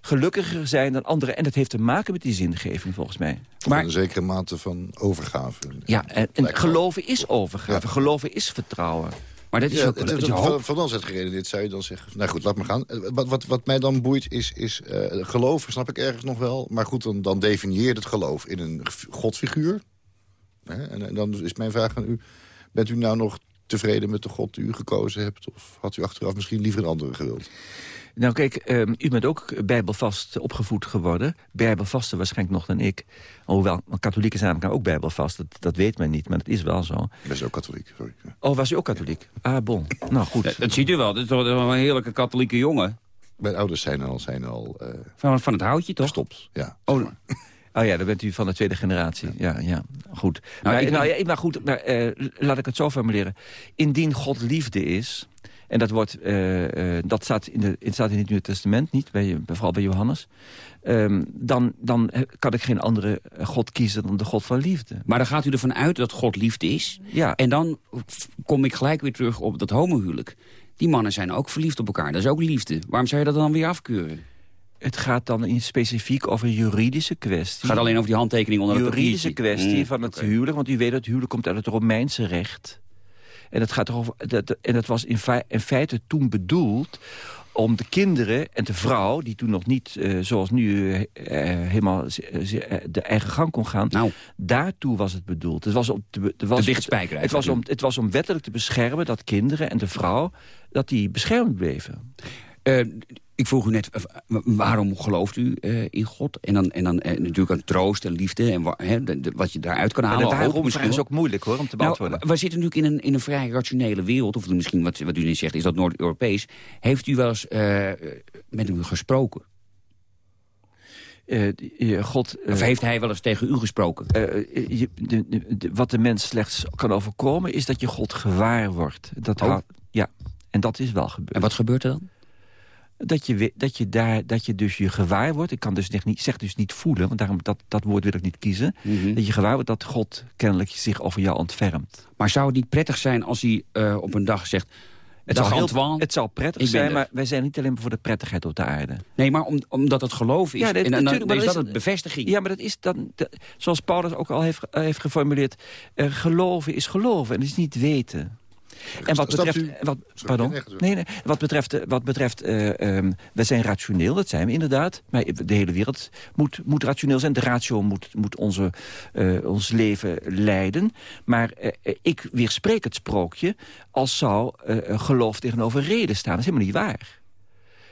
gelukkiger zijn dan anderen. En dat heeft te maken met die zingeving, volgens mij. Maar, een zekere mate van overgave. Ja, en, en geloven is overgave. Geloven is vertrouwen. Maar dat is Ja, ook... het- het- hoop. van, van ons uit geredeneerd zou je dan zeggen... Nou goed, laat maar gaan. Eh, Wat, wat, wat mij dan boeit is, is eh, geloven, snap ik ergens nog wel. Maar goed, dan, dan definieer je het geloof in een godfiguur. Hè? En, en dan is mijn vraag aan u... Bent u nou nog tevreden met de god die u gekozen hebt? Of had u achteraf misschien liever een andere gewild? Nou kijk, ehm, u bent ook bijbelvast opgevoed geworden. Bijbelvaster waarschijnlijk nog dan ik. Hoewel, katholieken zijn namelijk ook bijbelvast. Dat, dat weet men niet, maar dat is wel zo. Ik ben ook katholiek, sorry. Oh, was u ook katholiek? Ah, bon. Nou, goed. Dat, dat ziet u wel. Dat is toch wel een heerlijke katholieke jongen. Mijn ouders zijn al, zijn al eh, Van, van het houtje, toch? gestopt. Ja, Oh, Oh ja, dan bent u van de tweede generatie. Ja, ja, goed. Nou, maar, ik nou, ja, maar goed, maar, eh, laat ik het zo formuleren. Indien God liefde is... En dat, wordt, eh, eh, dat staat, in de, het staat in het Nieuwe Testament, niet bij, vooral bij Johannes. Ehm, dan, dan kan ik geen andere God kiezen dan de God van liefde. Maar dan gaat u ervan uit dat God liefde is. Ja. En dan kom ik gelijk weer terug op dat homohuwelijk. Die mannen zijn ook verliefd op elkaar. Dat is ook liefde. Waarom zou je dat dan weer afkeuren? Het gaat dan in specifiek over een juridische kwestie. Het gaat alleen over die handtekening onder het juridische kwestie Mm, van het huwelijk. Want u weet dat het huwelijk komt uit het Romeinse recht. En het gaat erover, dat, en dat was in, fei- in feite toen bedoeld om de kinderen en de vrouw... die toen nog niet, eh, zoals nu, eh, eh, helemaal de eigen gang kon gaan... Nou, daartoe was het bedoeld. Het was om, te, het was, het, was om, het was om wettelijk te beschermen dat kinderen en de vrouw... dat die beschermd bleven. Ik vroeg u net, eh, waarom gelooft u eh, in God? En dan, en dan eh, natuurlijk aan troost en liefde en wa- hè, de- de- wat je daaruit kan En halen. de hoop waarom misschien is ook moeilijk hoor, om te Nou, beantwoorden. we zitten natuurlijk in een, in een vrij rationele wereld. Of misschien wat, wat u net zegt, is dat Noord-Europees. Heeft u wel eens met hem gesproken? God, Of heeft hij wel eens tegen u gesproken? Je, de, wat de mens slechts kan overkomen... is dat je God gewaar wordt. Dat Oh. ja, en dat is wel gebeurd. En wat gebeurt er dan? Dat je, dat je, daar, dat je dus je gewaar wordt. Ik kan dus niet, zeg dus niet voelen, want daarom, dat, dat woord wil ik niet kiezen. Mhm. Dat je gewaar wordt dat God kennelijk zich over jou ontfermt. Maar zou het niet prettig zijn als hij eh, op een dag zegt... Het zou, heel- het zou prettig zijn, er. maar wij zijn niet alleen voor de prettigheid op de aarde. Nee, maar om, omdat het geloof is. Ja, dit- en dan maar is dat dat het bevestiging. Ja, maar dat is dan, zoals Paulus ook al heeft, heeft geformuleerd... geloven is geloven en is niet weten. En wat betreft, u- wat, pardon? nee. Nee, wat betreft, eh, wat betreft eh, ehm, we zijn rationeel, dat zijn we inderdaad. Maar de hele wereld moet, moet rationeel zijn. De ratio moet, moet onze, eh, ons leven leiden. Maar ik weerspreek het sprookje als zou geloof tegenover reden staan. Dat is helemaal niet waar.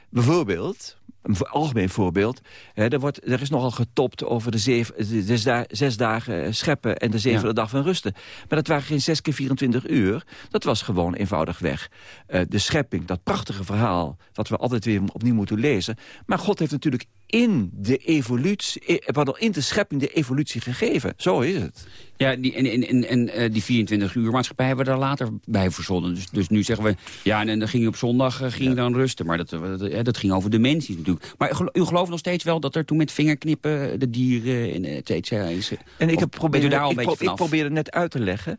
Bijvoorbeeld, een algemeen voorbeeld... Hè, er, wordt, er is nogal getopt over de, zeven, de zes, da- zes dagen eh, scheppen... en de zevende Ja. dag van rusten. Maar dat waren geen zes keer 24 uur. Dat was gewoon eenvoudigweg eh, de schepping. Dat prachtige verhaal dat we altijd weer opnieuw moeten lezen. Maar God heeft natuurlijk in de evolutie... eh, Pardon, in de schepping de evolutie gegeven. Zo is het. Ja, die, en, en, en, en eh, die 24 uur maatschappij hebben we daar later bij verzonnen. Dus, dus nu zeggen we, ja, en, dan ging je op zondag eh, ging dan rusten. Maar dat, dat, dat ging over dimensies natuurlijk. Maar u gelooft nog steeds wel dat er toen met vingerknippen de dieren en et cetera is. En ik, heb probeer, u daar al ik, pro- ik probeerde net uit te leggen...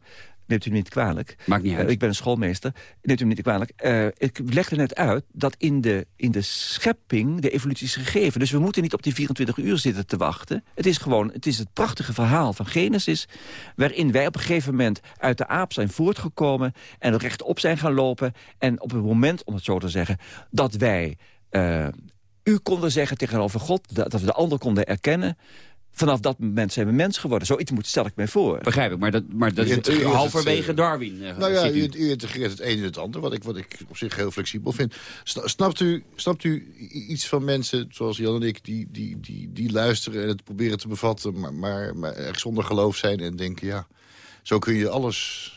Neemt u me niet kwalijk. Maakt niet Eh, uit. ik ben een schoolmeester. Neemt u me niet kwalijk. Eh, ik legde net uit dat in de, in de schepping de evolutie is gegeven. Dus we moeten niet op die 24 uur zitten te wachten. Het is gewoon het, is het prachtige verhaal van Genesis... waarin wij op een gegeven moment uit de aap zijn voortgekomen... en rechtop zijn gaan lopen. En op het moment, om het zo te zeggen, dat wij... eh, u konden zeggen tegenover God, dat dat we de ander konden erkennen... Vanaf dat moment zijn we mens geworden. Zoiets moet, stel ik mij voor. Begrijp ik, maar dat, maar dat U is het, halverwege eh, Darwin. eh, Nou ja, u. u, u integreert het een in het ander, wat ik, wat ik op zich heel flexibel vind. Sna- Snapt u, snapt u iets van mensen zoals Jan en ik... die, die, die, die luisteren en het proberen te bevatten... maar, maar, maar erg zonder geloof zijn en denken... ja, zo kun je alles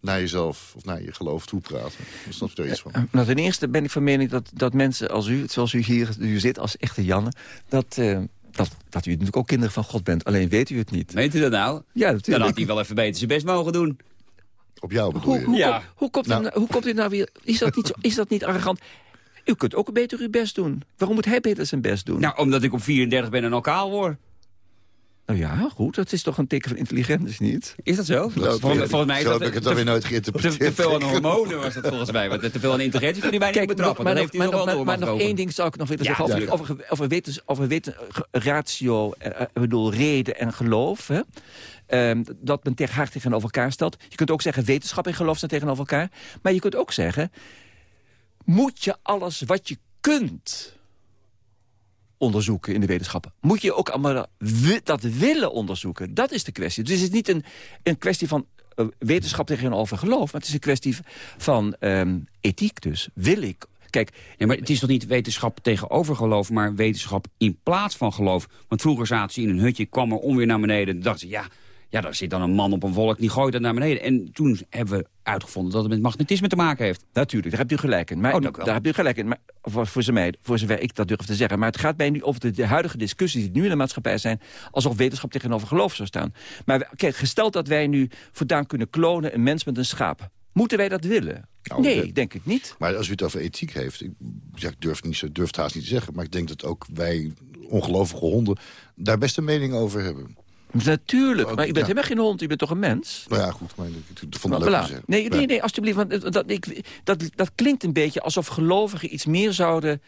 naar jezelf of naar je geloof toe praten. Daar snap je er iets van. Nou, ten eerste ben ik van mening dat, dat mensen als u, zoals u hier u zit als echte Janne... dat, eh, dat, dat u natuurlijk ook kinderen van God bent. Alleen weet u het niet. Weet u dat nou? Ja, Dan natuurlijk. had hij wel even beter zijn best mogen doen. Op jou bedoel Hoe, je? hoe, Ja. kom- hoe, komt Nou. u, nou- hoe komt u nou weer... Is dat, niet zo, is dat niet arrogant? U kunt ook beter uw best doen. Waarom moet hij beter zijn best doen? Nou, omdat ik op 34 ben en al kaal word. Nou ja, goed. Dat is toch een teken van intelligentie, niet? Is dat zo? Dat- volgens, volgens mij is zo dat heb ik het te- dan weer nooit te, geïnterpreteerd. te veel aan hormonen was dat volgens mij. Want te veel aan intelligentie kun je bijna niet betrappen. maar, heeft maar, nog maar, nog één ding zou ik nog willen Ja, zeggen. Over, over, over, weten, ratio, eh, eh, ik bedoel reden en geloof. Hè? Ehm, dat men tegen haar tegenover elkaar stelt. Je kunt ook zeggen wetenschap en geloof staan tegenover elkaar. Maar je kunt ook zeggen... moet je alles wat je kunt onderzoeken in de wetenschappen. Moet je ook allemaal dat willen onderzoeken. Dat is de kwestie. Dus het is niet een, een kwestie van eh, wetenschap tegenover geloof... maar het is een kwestie van ehm, ethiek dus. Wil ik... Kijk, Ja, maar het is toch niet wetenschap tegenover geloof, maar wetenschap in plaats van geloof. Want vroeger zaten ze in een hutje, kwam er onweer naar beneden. En dachten ze, ja, ja, daar zit dan een man op een wolk, die gooit het naar beneden. En toen hebben we uitgevonden dat het met magnetisme te maken heeft. Natuurlijk, daar hebt u gelijk in. Maar, Oh. Daar hebt u gelijk in. Maar voor, voor, zover, voor zover ik dat durf te zeggen. Maar het gaat mij nu over de, de huidige discussies die nu in de maatschappij zijn... alsof wetenschap tegenover geloof zou staan. Maar kijk, gesteld dat wij nu voortaan kunnen klonen... een mens met een schaap. Moeten wij dat willen? Nou, nee, de- ik denk het niet. Maar als u het over ethiek heeft, ik, ja, ik durf, niet, durf het haast niet te zeggen... maar ik denk dat ook wij, ongelovige honden, daar best een mening over hebben. Natuurlijk, Oh, maar u bent ja. helemaal geen hond, u bent toch een mens? Nou ja, goed, maar ik, ik vond het leuk om voilà. te zeggen. Nee, nee, nee, alsjeblieft. Want dat, ik, dat, dat klinkt een beetje alsof gelovigen iets meer zouden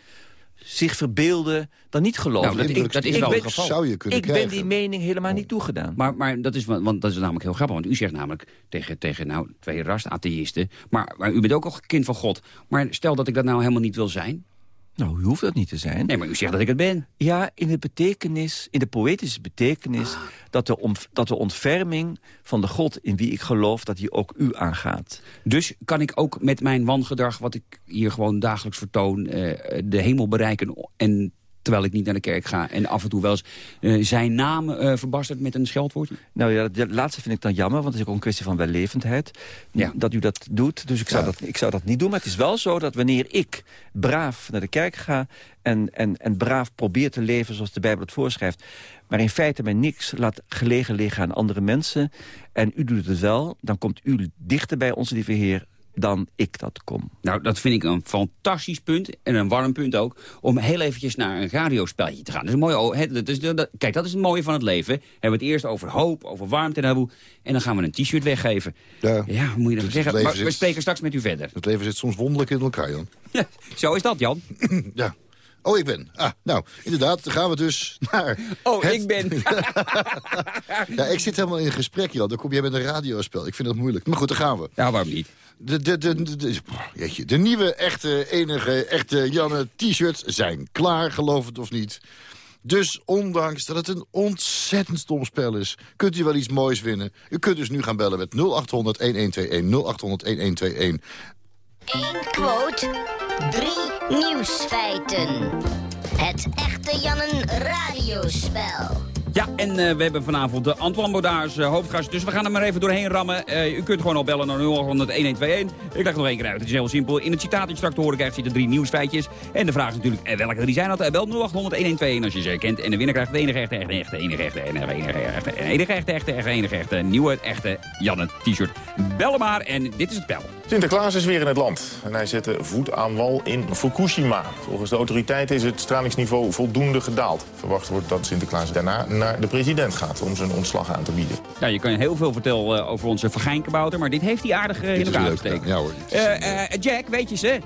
zich verbeelden dan niet geloven. Nou, dat- ik- is wel het geval. zou je kunnen ik ben die mening helemaal niet toegedaan. Maar, maar dat is, wa- want dat is namelijk heel grappig. Want u zegt namelijk tegen, tegen nou, twee rast-atheïsten... Maar, maar u bent ook al kind van God. Maar stel dat ik dat nou helemaal niet wil zijn. Nou, u hoeft dat niet te zijn. Nee, maar u zegt dat ik het ben. Ja, in de betekenis, in de poëtische betekenis... Dat, de om, dat de ontferming van de God in wie ik geloof... dat die ook u aangaat. Dus kan ik ook met mijn wangedrag, wat ik hier gewoon dagelijks vertoon... eh, de hemel bereiken en terwijl ik niet naar de kerk ga... en af en toe wel eens eh, zijn naam eh verbasterd met een scheldwoordje? Nou ja, dat laatste vind ik dan jammer, want het is ook een kwestie van wellevendheid. Ja. Dat u dat doet, dus ik zou, dat, ik zou dat niet doen. Maar het is wel zo dat wanneer ik braaf naar de kerk ga... en, en, en braaf probeer te leven zoals de Bijbel het voorschrijft... maar in feite mij niks laat gelegen liggen aan andere mensen... en u doet het wel, dan komt u dichter bij onze lieve Heer dan ik dat kom. Nou, dat vind ik een fantastisch punt. En een warm punt ook. Om heel eventjes naar een radiospelletje te gaan. Dat is een mooie, oh, hè, dat is, dat, kijk, dat is het mooie van het leven. We hebben het eerst over hoop, over warmte en heleboel. En dan gaan we een t-shirt weggeven. Ja. Ja, hoe moet je dat Dus zeggen? Maar we spreken straks met u verder. Het leven zit soms wonderlijk in elkaar, Jan. Ja, zo is dat, Jan. Ja. Oh, ik ben. Ah, nou, inderdaad, dan gaan we dus naar... Oh, het- ik ben. Ja, ik zit helemaal in een gesprek, Jan. Dan kom jij met een radiospel. Ik vind dat moeilijk. Maar goed, daar gaan we. Ja, waarom niet? De, de, de, de, jeetje, de nieuwe, echte, enige, echte Janne t-shirts zijn klaar, geloof het of niet. Dus ondanks dat het een ontzettend stom spel is... kunt u wel iets moois winnen. U kunt dus nu gaan bellen met 0800-1121, 0800-1121. Eén quote, drie nieuwsfeiten. Het echte Jannen radiospel. Ja, en eh, we hebben vanavond de Antoine Baudard uh, hoofdgast. Dus we gaan er maar even doorheen rammen. Eh, u kunt gewoon al bellen naar 0800 1121. Ik leg nog één keer uit. Het is heel simpel. In het citaat dat je straks te horen krijgt zitten drie nieuwsfeitjes. En de vraag is natuurlijk, eh, welke drie zijn dat? Eh, bel 0800 1121 als je ze kent. En de winnaar krijgt de enige echte, echte, echte, enige echte, enige, echte, enige echte, echte, echte, enige echte, nieuwe, echte Janne t-shirt. Bel maar en dit is het spel. Sinterklaas is weer in het land en hij zette voet aan wal in Fukushima. Volgens de autoriteiten is het stralingsniveau voldoende gedaald. Verwacht wordt dat Sinterklaas daarna naar de president gaat om zijn ontslag aan te bieden. Ja, je kan heel veel vertellen eh, over onze vergijnkabouter, maar dit heeft hij aardig eh, in Dit is elkaar gesteken. ja hoor. dit is- Eh, eh, Jack, weet je ze?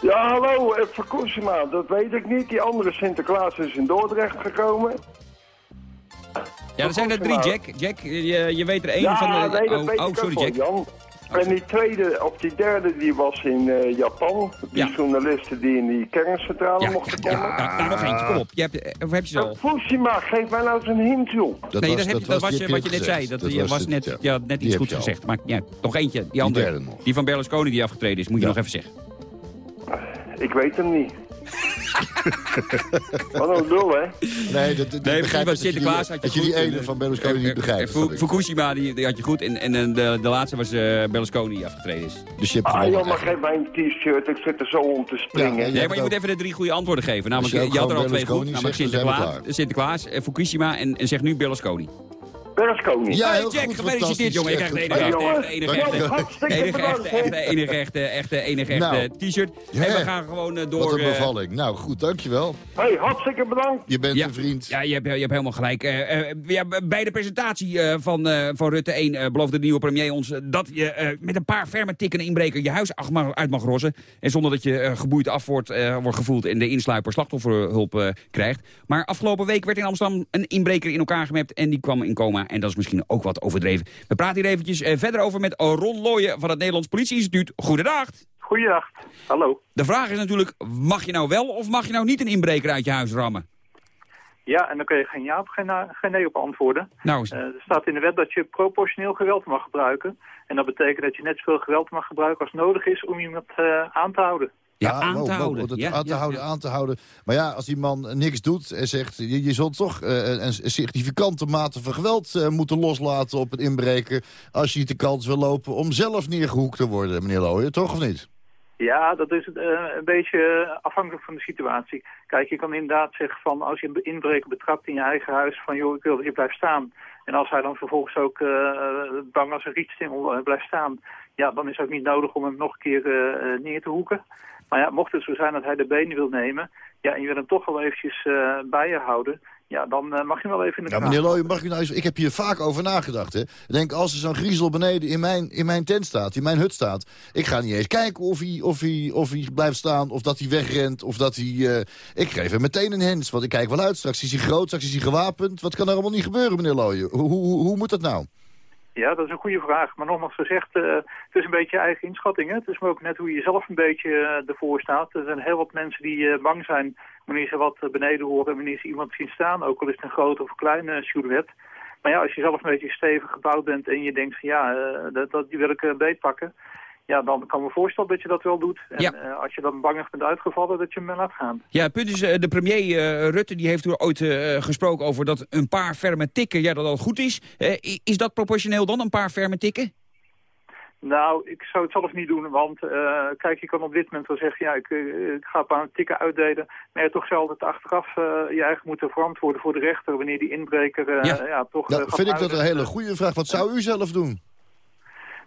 Ja, hallo, eh, Fukushima, dat weet ik niet. Die andere Sinterklaas is in Dordrecht gekomen. Ja, er zijn er drie, Jack. Jack, je, je weet er één ja, van de... nee, dat oh, weet oh, ik sorry, ook Jack. Jan. En die tweede, of die derde, die was in eh, Japan. Die Ja. journalisten die in die kerncentrale Ja, ja, mochten ja, komen. ja, nou, nog eentje, kom op. Je hebt, eh, of heb je ze al? Fukushima, geef mij nou eens een hint, joh. dat nee, was, dat, heb dat was, die je- wat je net zei. Dat, Dat je was het, net, ja. ja, net Die iets heb goed je al. gezegd. Maar ja, nog eentje. Die andere, derde nog. die van Berlusconi die afgetreden is, moet je Ja. nog even zeggen. Ik weet hem niet. Wat een lul, hè? Nee, dat, dat Nee, begrijp dat je die- Sinterklaas had je dat je die goed. ene van Berlusconi niet begrijpt. Fu- Fukushima, die, die had je goed. En, en eh, de, de laatste was eh Berlusconi die afgetreden is. Dus je hebt Ah joh, maar geef mij een t-shirt. Ik zit er zo om te springen. Ja, Nee, maar je moet even de drie goede antwoorden geven. Namelijk, je had er al twee goed. Namelijk Sinterklaas, Sinterklaas eh, Fukushima en, en zeg nu Berlusconi. Berlusconi. Ja, heel Jack, goed, gefeliciteerd jongen. Je krijgt de enige echte, jongens. enige echte, enige echte, echte, enige echte, echte, enige echte Nou. t-shirt. En we gaan gewoon eh, door. Wat een eh, bevalling. Nou, goed, dankjewel. Hey, hartstikke bedankt. Je bent Ja. een vriend. Ja, je hebt, je hebt helemaal gelijk. Eh, ja, bij de presentatie eh, van, eh, van Rutte 1 eh, beloofde de nieuwe premier ons... dat je eh, met een paar ferme tikken inbreker je huis uit mag rossen. En zonder dat je eh, geboeid af wordt, eh, wordt gevoeld... en de insluiper slachtofferhulp eh, krijgt. Maar afgelopen week werd in Amsterdam een inbreker in elkaar gemapt... en die kwam in coma. En dat is misschien ook wat overdreven. We praten hier eventjes eh, verder over met Ron Looyen van het Nederlands Politieinstituut. Goedendag. Goeiedag. Hallo. De vraag is natuurlijk, mag je nou wel of mag je nou niet een inbreker uit je huis rammen? Ja, en dan kun je geen ja of geen, nee op antwoorden. Nou, Eh, er staat in de wet dat je proportioneel geweld mag gebruiken. En dat betekent dat je net zoveel geweld mag gebruiken als nodig is om iemand eh, aan te houden. Ja, Ah, aan wow, te houden. dat Ja, aan te ja, houden, ja. aan te houden. Maar ja, als die man niks doet en zegt... je, je zult toch eh, een, significante mate van geweld eh, moeten loslaten op een inbreker... als je niet de kans wil lopen om zelf neergehoekt te worden, meneer Looyen, toch of niet? Ja, dat is eh, een beetje afhankelijk van de situatie. Kijk, je kan inderdaad zeggen van als je een inbreker betrapt in je eigen huis... van joh, ik wil dat je blijft staan. En als hij dan vervolgens ook eh, bang als een rietstengel eh, blijft staan... ja, dan is het ook niet nodig om hem nog een keer neer te hoeken. Maar ja, mocht het zo zijn dat hij de benen wil nemen... ja, en je wil hem toch wel eventjes eh, bij je houden... ja, dan eh, mag je wel even in de Ja, meneer Looyen, mag ik nou eens... Ik heb hier vaak over nagedacht, hè. Ik denk, als er zo'n griezel beneden in mijn, in mijn tent staat, in mijn hut staat... ik ga niet eens kijken of hij, of hij, of hij blijft staan, of dat hij wegrent, of dat hij... eh, ik geef hem meteen een hens, want ik kijk wel uit. Straks is hij groot, straks is hij gewapend. Wat kan er allemaal niet gebeuren, meneer Looyen? Hoe, hoe, hoe moet dat nou? Ja, dat is een goede vraag. Maar nogmaals gezegd, eh, het is een beetje je eigen inschatting. Hè? Het is maar ook net hoe je zelf een beetje eh, ervoor staat. Er zijn heel wat mensen die eh, bang zijn wanneer ze wat beneden horen... en wanneer ze iemand zien staan, ook al is het een grote of kleine silhouet. Maar ja, als je zelf een beetje stevig gebouwd bent en je denkt van ja, dat, dat, die wil ik beetpakken... ja, dan kan ik me voorstellen dat je dat wel doet. En Ja. eh, als je dan bangig bent uitgevallen, dat je hem laat gaan. Ja, het punt is, eh, de premier eh, Rutte die heeft toen ooit eh, gesproken over dat een paar ferme tikken, ja, dat dat goed is. Is dat proportioneel dan, een paar ferme tikken? Nou, ik zou het zelf niet doen, want eh, kijk, je kan op dit moment wel zeggen, ja, ik, ik ga een paar tikken uitdelen. Maar je hebt toch zelf het achteraf eh, je eigen moeten verantwoorden voor de rechter, wanneer die inbreker eh, Ja. ja. toch... Gaat vind ik dat een hele goede vraag. Wat zou u zelf doen?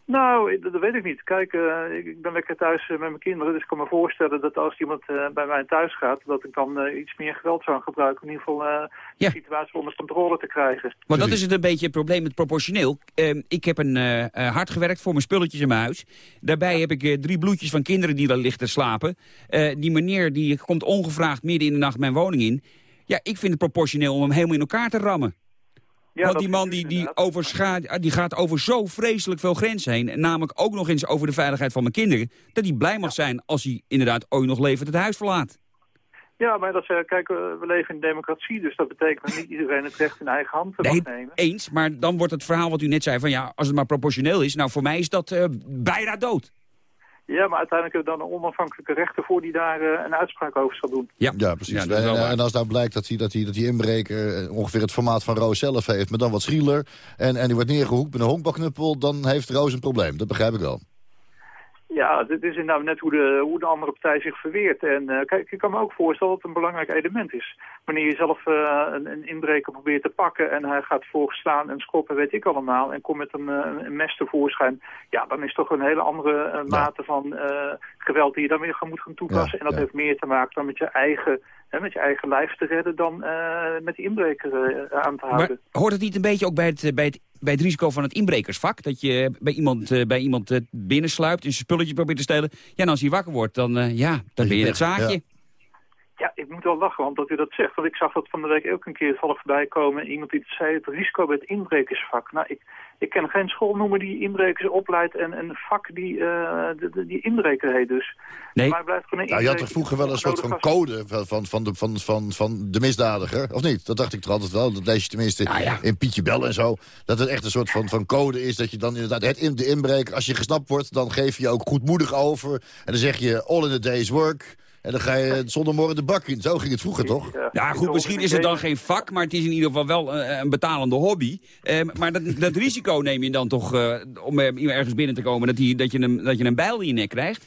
Nou, dat weet ik niet. Kijk, eh, ik ben lekker thuis eh, met mijn kinderen, dus ik kan me voorstellen dat als iemand eh, bij mij thuis gaat, dat ik dan iets meer geweld zou gebruiken, om in ieder geval Ja. de situatie onder controle te krijgen. Want dat is het een beetje het probleem met proportioneel. Eh, ik heb een, hard gewerkt voor mijn spulletjes in mijn huis. Daarbij heb ik drie bloedjes van kinderen die daar liggen te slapen. Die meneer die komt ongevraagd midden in de nacht mijn woning in. Ja, ik vind het proportioneel om hem helemaal in elkaar te rammen. Ja, Want die man die, die, overscha- die gaat over zo vreselijk veel grenzen heen. En namelijk ook nog eens over de veiligheid van mijn kinderen. Dat hij blij mag zijn als hij inderdaad ooit nog levend het huis verlaat. Ja, maar dat is, eh, kijk, eh, we leven in democratie, dus dat betekent dat niet iedereen het recht in eigen hand Nee, mag nemen. eens. Maar dan wordt het verhaal wat u net zei van ja, als het maar proportioneel is. Nou, voor mij is dat eh, bijna dood. Ja, maar uiteindelijk hebben we dan een onafhankelijke rechter voor die daar eh, een uitspraak over zal doen. Ja, Ja, precies. Ja, en, waar. en als nou blijkt dat die, dat die, dat die inbreker eh, ongeveer het formaat van Roos zelf heeft... maar dan wat schrieler en, en die wordt neergehoekt met een honkbalknuppel... dan heeft Roos een probleem. Dat begrijp ik wel. Ja, dit is inderdaad net hoe de, hoe de andere partij zich verweert. En eh, kijk, ik kan me ook voorstellen dat het een belangrijk element is. Wanneer je zelf eh, een, een inbreker probeert te pakken en hij gaat voorstaan en schoppen, weet ik allemaal, en komt met een, eh, een mes tevoorschijn, ja, dan is toch een hele andere mate van geweld die je dan weer moet gaan toepassen. Ja, en dat ja. heeft meer te maken dan met je eigen, hè, met je eigen lijf te redden dan met die inbreker aan te houden. Maar hoort het niet een beetje ook bij het, bij het, bij het risico van het inbrekersvak? Dat je bij iemand, eh, bij iemand eh, binnensluipt en zijn spulletjes probeert te stelen. Ja, en als hij wakker wordt, dan, eh, ja, dan ben je het zaakje. Ja. Ik moet wel lachen, want dat u dat zegt. Want ik zag dat van de week ook een keer vallen voorbij komen. Iemand die zei, het risico bij het inbrekersvak. Nou, ik, ik ken geen schoolnoemer die inbrekers opleidt en een vak die, eh, de- de- die inbreker heet dus. Nee. Maar blijft gewoon een Nou, je had toch vroeger wel een soort van code van, van, van, de, van, van, van de misdadiger, of niet? Dat dacht ik toch altijd wel. Dat lees je tenminste Ah, ja. in Pietje Bel en zo. Dat het echt een soort van, van code is dat je dan inderdaad het in, de inbreker... als je gesnapt wordt, dan geef je je ook goedmoedig over. En dan zeg je all in a day's work... En dan ga je zonder morgen de bak in. Zo ging het vroeger, toch? Ja, goed, misschien is het dan geen vak, maar het is in ieder geval wel eh, een betalende hobby. Eh, maar dat, dat risico neem je dan toch eh, om eh, ergens binnen te komen... Dat, die, dat, je een, dat je een bijl in je nek krijgt?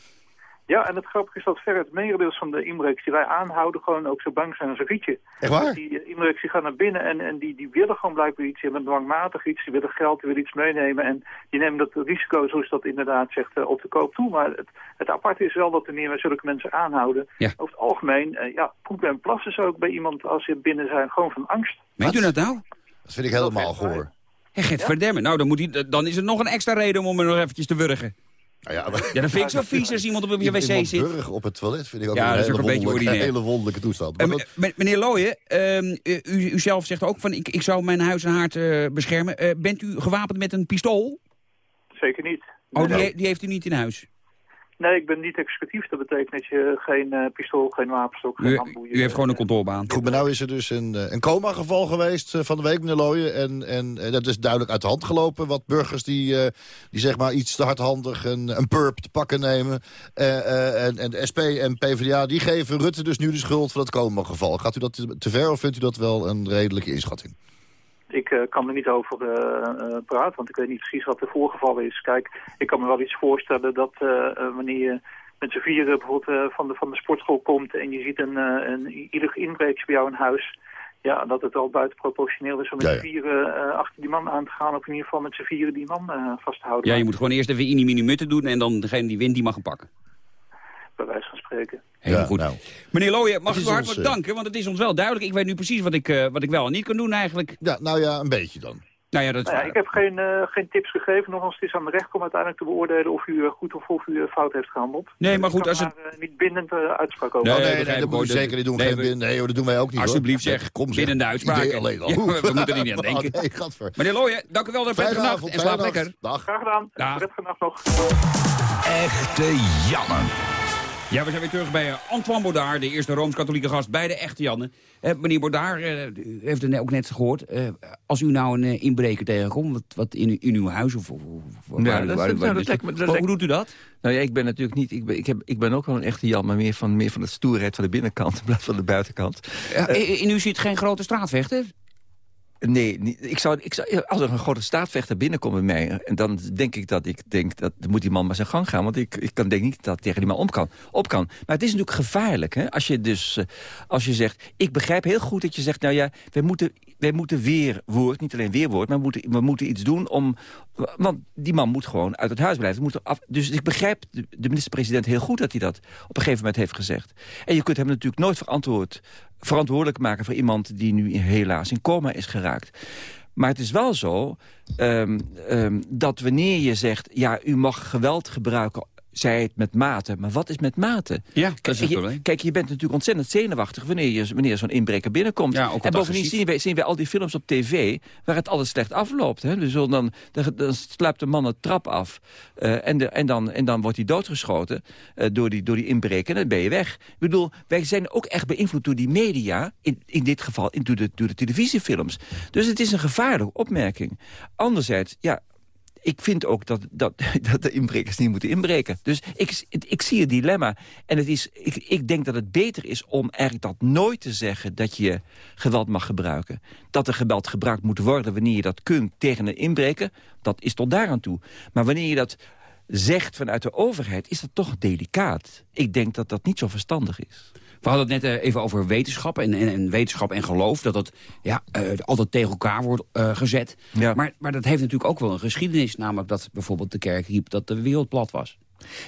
Ja, en het grappige is dat verder het merendeel van de inbrekers die wij aanhouden... gewoon ook zo bang zijn als een rietje. Echt waar? Die uh, inbrekers die gaan naar binnen en, en die, die willen gewoon blijkbaar iets. Die hebben dwangmatig iets, die willen geld, die willen iets meenemen. En die nemen dat risico, zoals dat inderdaad zegt, eh, op de koop toe. Maar het, het aparte is wel dat er meer zulke mensen aanhouden. Ja. Over het algemeen, eh, ja, poepen en plassen ze ook bij iemand als ze binnen zijn. Gewoon van angst. Meent u dat nou? Dat vind ik helemaal gehoor. Hé, Gert Verdemmen. Nou, dan, moet hij, dan is het nog een extra reden om hem nog eventjes te wurgen. Nou ja, maar... Ja, dat vind ik zo vies als iemand op je wc Iemand zit. burger op het toilet vind ik ook Ja, een, dat is hele ook een beetje ordinair. hele wonderlijke toestand. Maar Eh, dat- meneer Looyen, ehm, u, u zelf zegt ook van ik, ik zou mijn huis en haard eh, beschermen. Eh, bent u gewapend met een pistool? Zeker niet. Oh, die heeft u niet in huis? Nee, ik ben niet executief. Dat betekent dat je geen eh, pistool, geen wapenstok, geen handboeien... u heeft gewoon een kantoorbaan. Goed, maar nou is er dus een, eh, een coma-geval geweest eh, van de week, meneer Looyen. En, en dat is duidelijk uit de hand gelopen. Wat burgers die, eh, die zeg maar iets te hardhandig een, een purp te pakken nemen. Eh, eh, en, en de SP en PvdA, die geven Rutte dus nu de schuld van het coma-geval. Gaat u dat te, te ver of vindt u dat wel een redelijke inschatting? Ik eh, kan er niet over eh, eh, praten, want ik weet niet precies wat er voorgevallen is. Kijk, ik kan me wel iets voorstellen dat wanneer je met z'n vieren bijvoorbeeld van, de, van de sportschool komt... en je ziet een, een ieder inbreker bij jou in huis... Ja, dat het al buitenproportioneel is om met Ja, z'n vieren achter die man aan te gaan... of in ieder geval met z'n vieren die man vast te houden. Ja, je moet gewoon eerst even in die mini-mutten doen en dan degene die wint, die mag hem pakken. Bij wijze van spreken. Helemaal goed. nou. Meneer Looyen, mag ik u hartelijk eh, danken, want het is ons wel duidelijk. Ik weet nu precies wat ik, eh, wat ik wel en niet kan doen eigenlijk. Ja, nou ja, een beetje dan. Nou ja, dat is Nou ja, ik heb geen, eh, geen tips gegeven. Nogmaals, het is aan de rechter om uiteindelijk te beoordelen... of u goed of of u fout heeft gehandeld. Nee, maar goed, als het... daar, niet bindend uitspraak over. Nee, Nee, nee, nee, dat moet zeker niet doen. Nee, Geen we- nee, dat doen wij ook niet. Alsjeblieft hoor. zeg, Kom, zeg. binnen de uitspraken. Idee alleen al. Ja, we moeten er niet aan denken. Oh, nee, gadver. Meneer Looyen, dank u wel. Fijne prettige nacht en slaap lekker. Dag. Graag gedaan. Dag. Prettige nacht nog. Echte Janne. Ja, we zijn weer terug bij eh, Antoine Baudard, de eerste Rooms-Katholieke gast bij de echte Janne. Eh, meneer Baudard, eh, u heeft het ook net gehoord. eh, als u nou een eh, inbreker tegenkomt, wat, wat in, in uw huis of... Ja, hoe doet u dat? Nou ja, ik ben natuurlijk niet... Ik ben, ik heb, ik ben ook wel een echte Jan, maar meer van, meer van de stoerheid van de binnenkant... in plaats van de buitenkant. Ja, in, in u zit geen grote straatvechter? Nee, ik zou, ik zou, als er een grote staatvechter binnenkomt bij mij... dan denk ik dat ik denk dat moet die man maar zijn gang gaan. Want ik, ik kan, denk niet dat tegen die man op kan, op kan. Maar het is natuurlijk gevaarlijk. Hè? Als je dus eh, als je zegt... Ik begrijp heel goed dat je zegt... nou ja, wij moeten, wij moeten weerwoord, niet alleen weerwoord... maar we moeten, we moeten iets doen om... Want die man moet gewoon uit het huis blijven. Moet dus ik begrijp de minister-president heel goed dat hij dat op een gegeven moment heeft gezegd. En je kunt hem natuurlijk nooit verantwoord, verantwoordelijk maken... voor iemand die nu helaas in coma is geraakt. Maar het is wel zo ehm, ehm, dat wanneer je zegt... ja, u mag geweld gebruiken, zij het met mate. Maar wat is met mate? Ja, dat is het je, probleem. Kijk, je bent natuurlijk ontzettend zenuwachtig... wanneer, je, wanneer zo'n inbreker binnenkomt. Ja, en bovendien zien wij, zien wij al die films op tv... waar het alles slecht afloopt. Hè? Dus dan, dan, dan sluipt de man een trap af... eh, en, de, en, dan, en dan wordt hij doodgeschoten eh, door, die, door die inbreker... en dan ben je weg. Ik bedoel, wij zijn ook echt beïnvloed door die media... in, in dit geval in, door, de, door de televisiefilms. Dus het is een gevaarlijke opmerking. Anderzijds, ja, ik vind ook dat, dat, dat de inbrekers niet moeten inbreken. Dus ik, ik zie het dilemma. En het is, ik, ik denk dat het beter is om eigenlijk dat nooit te zeggen... dat je geweld mag gebruiken. Dat er geweld gebruikt moet worden wanneer je dat kunt tegen een inbreker. Dat is tot daaraan toe. Maar wanneer je dat zegt vanuit de overheid, is dat toch delicaat. Ik denk dat dat niet zo verstandig is. We hadden het net eh, even over wetenschap en, en, en wetenschap en geloof. Dat dat ja, eh, altijd tegen elkaar wordt eh, gezet. Ja. Maar, maar dat heeft natuurlijk ook wel een geschiedenis. Namelijk dat bijvoorbeeld de kerk riep dat de wereld plat was.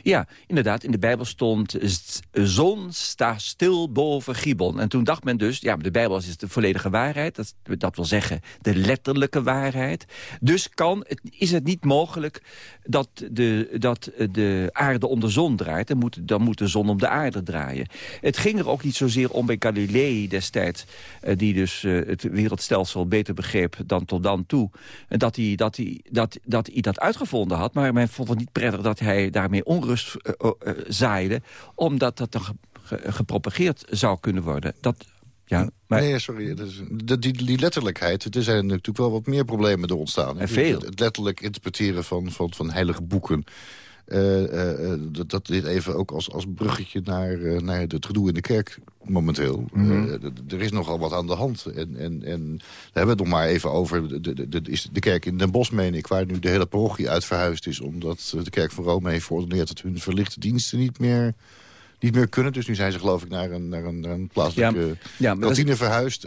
Ja, inderdaad. In de Bijbel stond... "S- zon sta stil boven Gibon. En toen dacht men dus... ja, de Bijbel is de volledige waarheid. Dat, dat wil zeggen de letterlijke waarheid. Dus kan, is het niet mogelijk dat de, dat de aarde om de zon draait. Dan moet, dan moet de zon om de aarde draaien. Het ging er ook niet zozeer om bij Galilei destijds... eh, die dus eh, het wereldstelsel beter begreep dan tot dan toe. Dat hij dat, hij, dat, dat hij dat uitgevonden had. Maar men vond het niet prettig dat hij daarmee onrust eh, eh, eh, zaaide... omdat dat dan ge- ge- gepropageerd zou kunnen worden. Dat, ja, maar, Nee, sorry. De- die, die letterlijkheid, er zijn natuurlijk wel wat meer problemen door ontstaan. En veel. Het, het letterlijk interpreteren van, van, van heilige boeken. Eh, eh, eh, dat, dat dit even ook als, als bruggetje naar, naar het gedoe in de kerk momenteel. D- er is nogal wat aan de hand. En, en, en daar hebben we het nog maar even over. De, de, de, de kerk in Den Bosch, meen ik, waar nu de hele parochie uit verhuisd is... omdat de kerk van Rome heeft verordeneerd dat hun verlichte diensten niet meer... Niet meer kunnen, dus nu zijn ze geloof ik naar een, naar een, naar een plaatselijke Ja, ja, maar dat is- kantine verhuisd.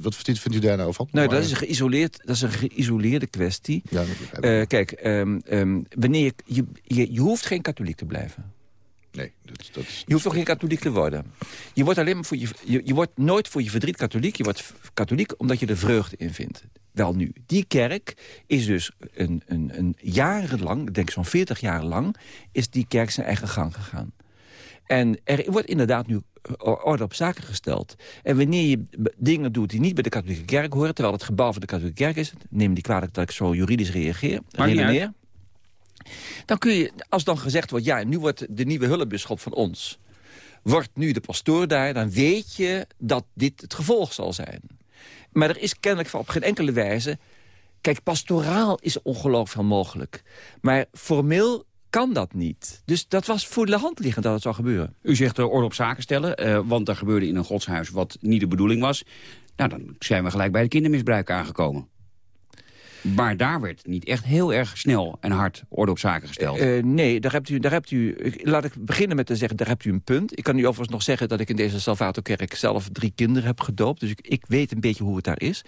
Wat vindt, vindt u daar nou van? Nou, dat is, een geïsoleerd, dat is een geïsoleerde kwestie. Ja. Eh, kijk, ehm, ehm, wanneer je, je, je, je hoeft geen katholiek te blijven. Nee, dat, dat is... Je hoeft ook geen katholiek te worden. Je wordt, alleen maar voor je, je, je wordt nooit voor je verdriet katholiek. Je wordt katholiek omdat je er vreugde in vindt. Wel nu, die kerk is dus een, een, een jarenlang, ik denk zo'n 40 jaar lang... is die kerk zijn eigen gang gegaan. En er wordt inderdaad nu orde op zaken gesteld. En wanneer je dingen doet die niet bij de katholieke kerk horen... terwijl het gebouw van de katholieke kerk is... neem niet kwalijk dat ik zo juridisch reageer. Niet uit. Dan kun je, als dan gezegd wordt... ja, nu wordt de nieuwe hulpbisschop van ons... wordt nu de pastoor daar... dan weet je dat dit het gevolg zal zijn. Maar er is kennelijk van op geen enkele wijze... Kijk, pastoraal is ongelooflijk veel mogelijk. Maar formeel kan dat niet. Dus dat was voor de hand liggend dat het zou gebeuren. U zegt uh, orde op zaken stellen, uh, want er gebeurde in een godshuis wat niet de bedoeling was. Nou, dan zijn we gelijk bij de kindermisbruik aangekomen. Maar daar werd niet echt heel erg snel en hard orde op zaken gesteld. Uh, nee, daar hebt, u, daar hebt u... Laat ik beginnen met te zeggen, daar hebt u een punt. Ik kan u overigens nog zeggen dat ik in deze Salvatorkerk zelf drie kinderen heb gedoopt. Dus ik, ik weet een beetje hoe het daar is.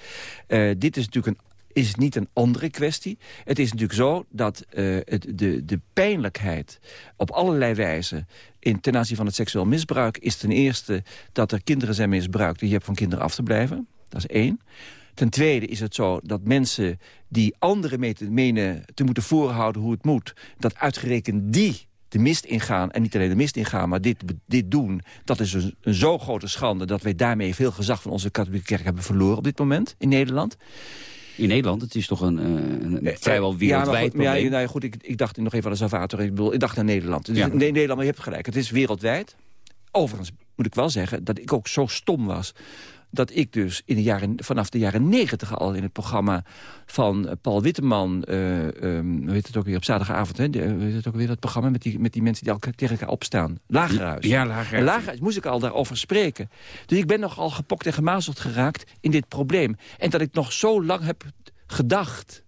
Uh, dit is natuurlijk een is niet een andere kwestie. Het is natuurlijk zo dat uh, het, de, de pijnlijkheid op allerlei wijzen... In, ten aanzien van het seksueel misbruik is ten eerste dat er kinderen zijn misbruikt... en je hebt van kinderen af te blijven. Dat is één. Ten tweede is het zo dat mensen die anderen menen te moeten voorhouden hoe het moet... dat uitgerekend die de mist ingaan, en niet alleen de mist ingaan... maar dit, dit doen, dat is een, een zo grote schande... dat wij daarmee veel gezag van onze katholieke kerk hebben verloren op dit moment in Nederland. In Nederland, het is toch een, een, een vrijwel wereldwijd ja, goed, probleem? Ja, nou goed, ik, ik dacht nog even aan de Salvator. Ik, bedoel, ik dacht aan Nederland. Dus ja. Nee, Nederland, maar je hebt gelijk. Het is wereldwijd. Overigens moet ik wel zeggen dat ik ook zo stom was dat ik dus in de jaren, vanaf de jaren negentig al in het programma van Paul Witteman... Uh, um, hoe heet het ook weer, op zaterdagavond, hè? De, hoe heet het ook weer, dat programma met die, met die mensen die elkaar tegen elkaar opstaan. Lagerhuis. Ja, Lagerhuis. Lagerhuis moest ik al daarover spreken. Dus ik ben nogal gepokt en gemazeld geraakt in dit probleem. En dat ik nog zo lang heb gedacht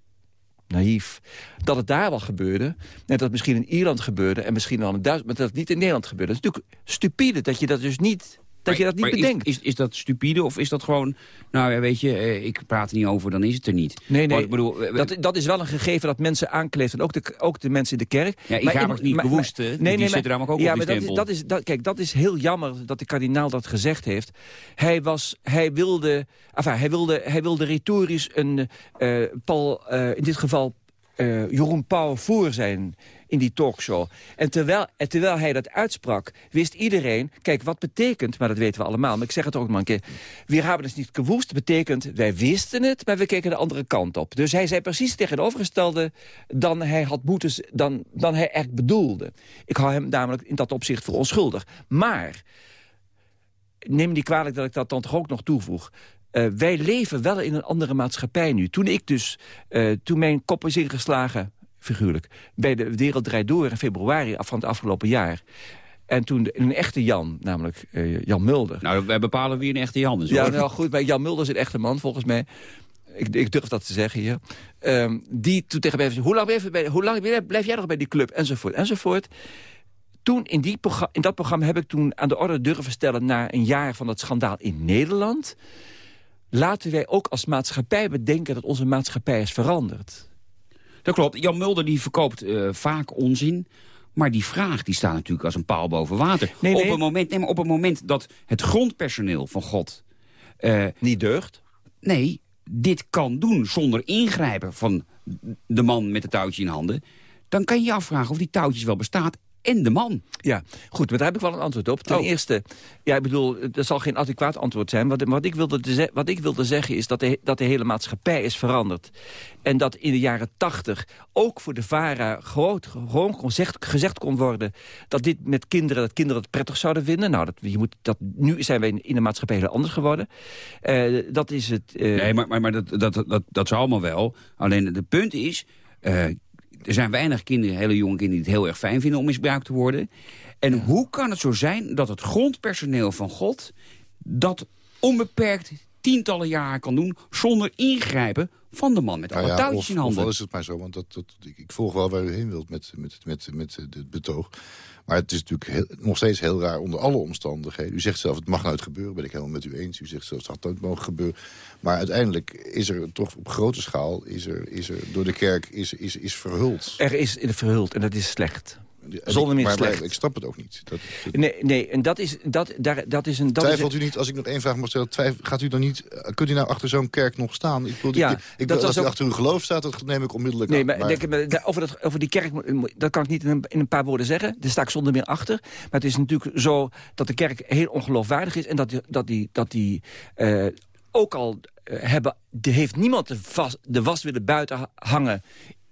naïef, dat het daar wel gebeurde. En dat het misschien in Ierland gebeurde en misschien wel in Duitsland... maar dat het niet in Nederland gebeurde. Het is natuurlijk stupide dat je dat dus niet... Dat je dat niet maar bedenkt. Is, is, is, dat stupide of is dat gewoon... nou ja, weet je, eh, ik praat er niet over, dan is het er niet. Nee, nee, maar, ik bedoel, eh, dat, dat is wel een gegeven dat mensen aankleeft. En ook de, ook de mensen in de kerk. Ja, ik ga maar niet maar, maar, nee, die nee, zitten ook ja, op maar die dat is, dat is, dat, Kijk, dat is heel jammer dat de kardinaal dat gezegd heeft. Hij, was, hij, wilde, enfin, hij, wilde, hij wilde retorisch een... Uh, Paul, uh, in dit geval uh, Jeroen Pauw voor zijn in die talkshow. En terwijl, en terwijl hij dat uitsprak, wist iedereen... Kijk, wat betekent, maar dat weten we allemaal... maar ik zeg het ook nog een keer... We hebben het niet gewoest, betekent... wij wisten het, maar we keken de andere kant op. Dus hij zei precies tegenovergestelde... dan hij had moeten, dan, dan hij echt bedoelde. Ik hou hem namelijk in dat opzicht voor onschuldig. Maar, neem niet kwalijk dat ik dat dan toch ook nog toevoeg... Uh, wij leven wel in een andere maatschappij nu. Toen ik dus, uh, toen mijn kop is ingeslagen, figuurlijk... bij de Wereld Draait Door in februari van het afgelopen jaar... En toen een echte Jan, namelijk uh, Jan Mulder. Nou, wij bepalen wie een echte Jan is. Ja, nou goed, maar Jan Mulder is een echte man, volgens mij. Ik, ik durf dat te zeggen hier. Um, die toen tegen mij zei, hoe lang, blijf, bij, hoe lang blijf jij nog bij die club? Enzovoort, enzovoort toen in, die in dat programma heb ik toen aan de orde durven stellen... na een jaar van dat schandaal in Nederland laten wij ook als maatschappij bedenken dat onze maatschappij is veranderd. Dat klopt. Jan Mulder die verkoopt uh, vaak onzin. Maar die vraag die staat natuurlijk als een paal boven water. Nee, nee. Op, het moment, nee, maar op het moment dat het grondpersoneel van God... Uh, Niet deugt? Nee, dit kan doen zonder ingrijpen van de man met de touwtje in handen... dan kan je je afvragen of die touwtjes wel bestaat en de man. Ja, goed, maar daar heb ik wel een antwoord op. Ten oh. eerste, ja, ik bedoel, dat zal geen adequaat antwoord zijn. Wat, wat, ik, wilde wat ik wilde zeggen is dat de, dat de hele maatschappij is veranderd. En dat in de jaren tachtig ook voor de VARA gewoon, gewoon gezegd, gezegd kon worden... dat dit met kinderen, dat kinderen het prettig zouden vinden. Nou, dat, je moet, dat, nu zijn wij in de maatschappij heel anders geworden. Uh, dat is het... Uh... Nee, maar, maar, maar dat, dat, dat, dat zou allemaal wel. Alleen het punt is... Uh, er zijn weinig kinderen, hele jonge kinderen... die het heel erg fijn vinden om misbruikt te worden. En hoe kan het zo zijn dat het grondpersoneel van God... dat onbeperkt tientallen jaren kan doen... zonder ingrijpen van de man met alle Nou ja, touwtjes of, in handen? Ofwel is het maar zo, want dat, dat, ik, ik volg wel waar u heen wilt met, met, met, met, het betoog. Maar het is natuurlijk nog steeds heel raar onder alle omstandigheden. U zegt zelf, het mag nooit gebeuren, ben ik helemaal met u eens. U zegt zelfs, het had nooit mogen gebeuren. Maar uiteindelijk is er toch op grote schaal... is er, is er door de kerk is, is, is verhuld. Er is verhuld en dat is slecht. Zonder meer maar, ik snap het ook niet. Dat, Nee, nee en dat is, dat, daar, dat is een... Dat Twijfelt is u niet, als ik nog één vraag mag stellen... Gaat u dan niet, kunt u nou achter zo'n kerk nog staan? Ik bedoel, Ja, ik, ik, dat als u ook- achter uw geloof staat, dat neem ik onmiddellijk Nee, aan. maar, denk, maar daar- over, dat, over die kerk, dat kan ik niet in een, in een paar woorden zeggen. Daar sta ik zonder meer achter. Maar het is natuurlijk zo dat de kerk heel ongeloofwaardig is... en dat die, dat die, dat die eh, ook al eh, hebben... Er heeft niemand de, de was willen buiten ha- hangen...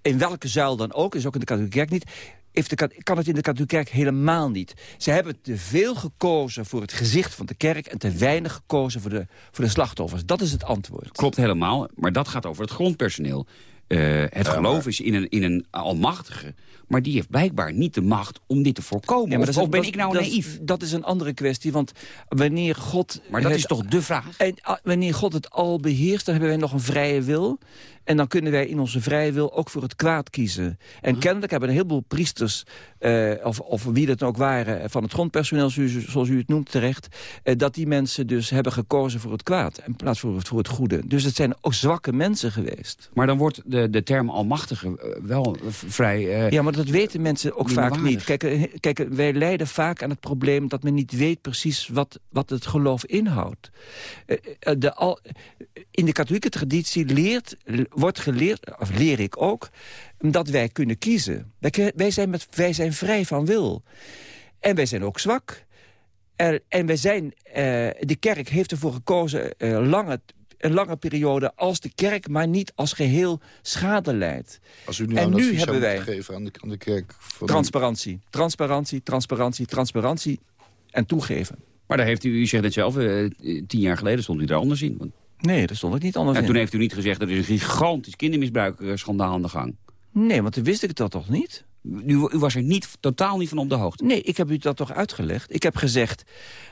in welke zuil dan ook, is ook in de katholieke kerk niet... Heeft de, ka- kan het in de katholieke kerk helemaal niet. Ze hebben te veel gekozen voor het gezicht van de kerk... en te weinig gekozen voor de, voor de slachtoffers. Dat is het antwoord. Klopt helemaal, maar dat gaat over het grondpersoneel. Eh, het geloof is in een, in een almachtige, maar die heeft blijkbaar niet de macht om dit te voorkomen. Ja, maar of, dat is- of ben dat- ik nou dat- naïef? Dat is een andere kwestie, want wanneer God... Maar dat het- is toch de vraag? En ah, wanneer God het al beheerst, dan hebben wij nog een vrije wil. En dan kunnen wij in onze vrije wil ook voor het kwaad kiezen. En kennelijk hebben een heleboel priesters, eh, of, of wie dat ook waren... van het grondpersoneel, zoals u, het noemt terecht... eh, dat die mensen dus hebben gekozen voor het kwaad... in plaats voor het, voor het goede. Dus het zijn ook zwakke mensen geweest. Maar dan wordt de, de term almachtige eh, wel eh, vrij... eh, Ja, maar dat weten mensen ook vaak niet. Kijk, eh, kijk, wij lijden vaak aan het probleem dat men niet weet precies wat, wat het geloof inhoudt. Eh, eh, De al, in de katholieke traditie leert, wordt geleerd, of leer ik ook, dat wij kunnen kiezen. Wij, zijn met, wij zijn vrij van wil. En wij zijn ook zwak. En, en wij zijn, de kerk heeft ervoor gekozen lange, een lange periode als de kerk, maar niet als geheel schade leidt. Als u nu, en nu hebben wij geven aan de, aan de kerk... Van transparantie, transparantie, transparantie, transparantie en toegeven. Maar daar heeft u, u zegt het zelf, eh, tien jaar geleden stond u daar anders in. Want, Nee, daar stond ik niet anders en in. toen heeft u niet gezegd, dat er is een gigantisch kindermisbruikschandaal aan de gang. Nee, want toen wist ik dat toch niet? U, u was er niet, totaal niet van op de hoogte. Nee, ik heb u dat toch uitgelegd. Ik heb gezegd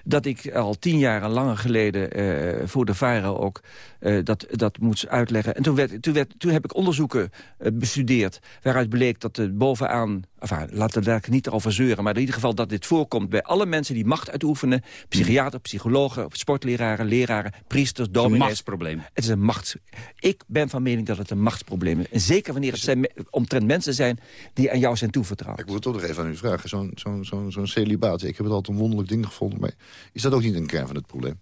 dat ik al tien jaar langer geleden eh, voor de VARA ook eh, dat, dat moet uitleggen. En toen, werd, toen, werd, toen heb ik onderzoeken eh, bestudeerd waaruit bleek dat bovenaan... Enfin, laten we daar niet over zeuren, maar in ieder geval dat dit voorkomt bij alle mensen die macht uitoefenen. Psychiater, psychologen, sportleraren, leraren, priesters, Het is een dominees. machtsprobleem. Het is een machts... Ik ben van mening dat het een machtsprobleem is. En zeker wanneer het zijn, omtrent mensen zijn die aan jou zijn toevertrouwd. Ik moet toch nog even aan u vragen. Zo'n zo'n zo'n zo'n celibaat, ik heb het altijd een wonderlijk ding gevonden. Maar is dat ook niet een kern van het probleem?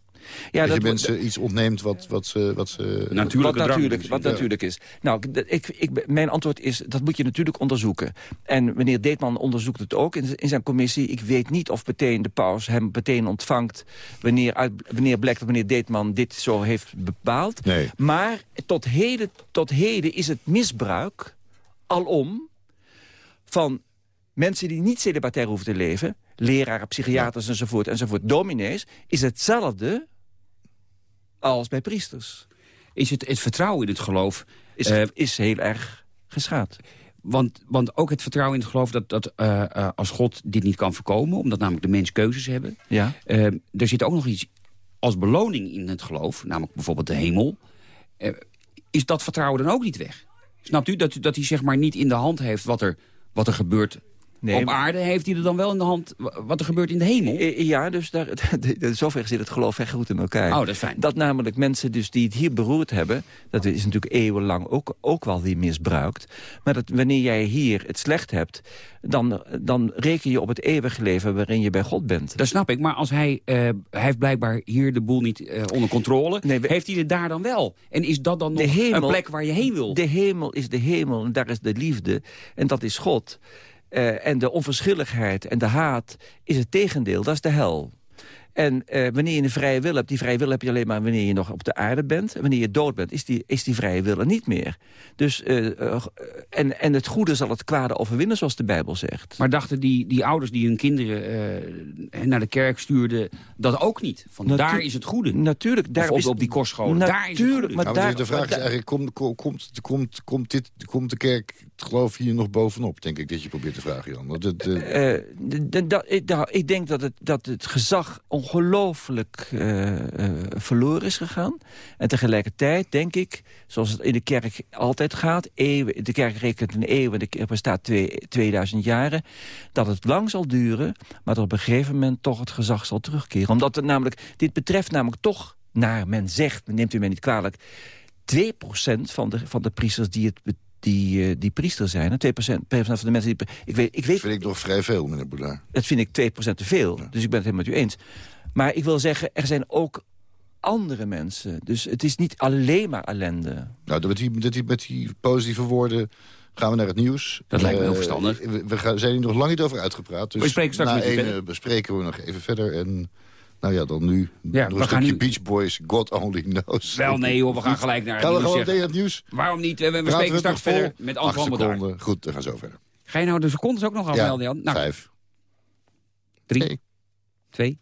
Ja, dat, dat je mensen iets ontneemt wat, wat ze... Wat ze wat natuurlijk, wat Ja. natuurlijk is. Nou, ik, ik, mijn antwoord is, dat moet je natuurlijk onderzoeken. En meneer Deetman onderzoekt het ook in, in zijn commissie. Ik weet niet of meteen de paus hem meteen ontvangt... wanneer, uit, wanneer blijkt dat meneer Deetman dit zo heeft bepaald. Nee. Maar tot heden, tot heden is het misbruik alom van mensen die niet celibatair hoeven te leven... leraren, psychiaters enzovoort, enzovoort, dominees... is hetzelfde als bij priesters. Is het, het vertrouwen in het geloof... Is, eh, is heel erg geschaad. Want, want ook het vertrouwen in het geloof dat, dat eh, eh, als God dit niet kan voorkomen... omdat namelijk de mens keuzes hebben... Ja. er zit ook nog iets als beloning in het geloof... namelijk bijvoorbeeld de hemel... is dat vertrouwen dan ook niet weg? Snapt u dat, dat hij zeg maar niet in de hand heeft wat er, wat er gebeurt Nee, op aarde? Heeft hij er dan wel in de hand wat er gebeurt in de hemel? Ja, dus daar, zover zit het geloof echt goed in elkaar. Oh, dat is fijn. Dat namelijk mensen dus die het hier beroerd hebben... dat is natuurlijk eeuwenlang ook, ook wel weer misbruikt. Maar dat wanneer jij hier het slecht hebt... dan, dan reken je op het eeuwige leven waarin je bij God bent. Dat snap ik, maar als hij, eh, hij heeft blijkbaar hier de boel niet eh, onder controle... heeft hij het daar dan wel? En is dat dan nog hemel- een plek waar je heen wil? De hemel is de hemel en daar is de liefde. En dat is God. Eh, en de onverschilligheid en de haat is het tegendeel, dat is de hel. En eh, wanneer je een vrije wil hebt, die vrije wil heb je alleen maar wanneer je nog op de aarde bent. En wanneer je dood bent, is die, is die vrije wil er niet meer. Dus, eh, eh, en, en het goede zal het kwade overwinnen, zoals de Bijbel zegt. Maar dachten die, die ouders die hun kinderen eh, naar de kerk stuurden... dat ook niet? Van Natu- daar is het goede. Natuurlijk. Daar op, is, op die kostscholen. Daar is het Natuurlijk, goede. maar Nou, daar, de vraag maar is eigenlijk, komt, komt, komt, komt, dit, komt de kerk, het geloof hier nog bovenop? Denk ik dat je probeert te vragen, Jan. Dat- ik, ik denk dat het, dat het gezag ongelooflijk eh, eh, verloren is gegaan. En tegelijkertijd denk ik, zoals het in de kerk altijd gaat... Eeuwen, de kerk rekent een eeuw en de kerk bestaat twee, 2000 jaren... dat het lang zal duren, maar dat op een gegeven moment toch het gezag zal terugkeren. Omdat het namelijk, dit betreft namelijk toch, naar men zegt, neemt u mij niet kwalijk... 2% van de, van de priesters die het die, eh, die priester zijn. hè, 2% van de mensen die... Ik weet, ik weet, vind ik nog vrij veel, meneer Boudard. dat vind ik 2% te veel. Dus ik ben het helemaal met u eens. Maar ik wil zeggen, er zijn ook andere mensen. Dus het is niet alleen maar ellende. Nou, met die, met die, met die positieve woorden gaan we naar het nieuws. Dat lijkt me heel Eh, verstandig. We, we gaan, zijn hier nog lang niet over uitgepraat. Dus We spreken straks na met eh, bespreken we nog even verder. En nou ja, dan nu Ja, nog we een gaan stukje nu- Beach Boys, God Only Knows. Wel nee hoor, we gaan gelijk naar het Gaan we nieuws, gewoon zeg. meteen het nieuws? Waarom niet? We, we spreken straks verder met Acht Antoine Bedard. seconden. Goed, we gaan zo verder. Ga je nou de secondes ook nog afmelden, Jan? Nou, Vijf. drie, twee,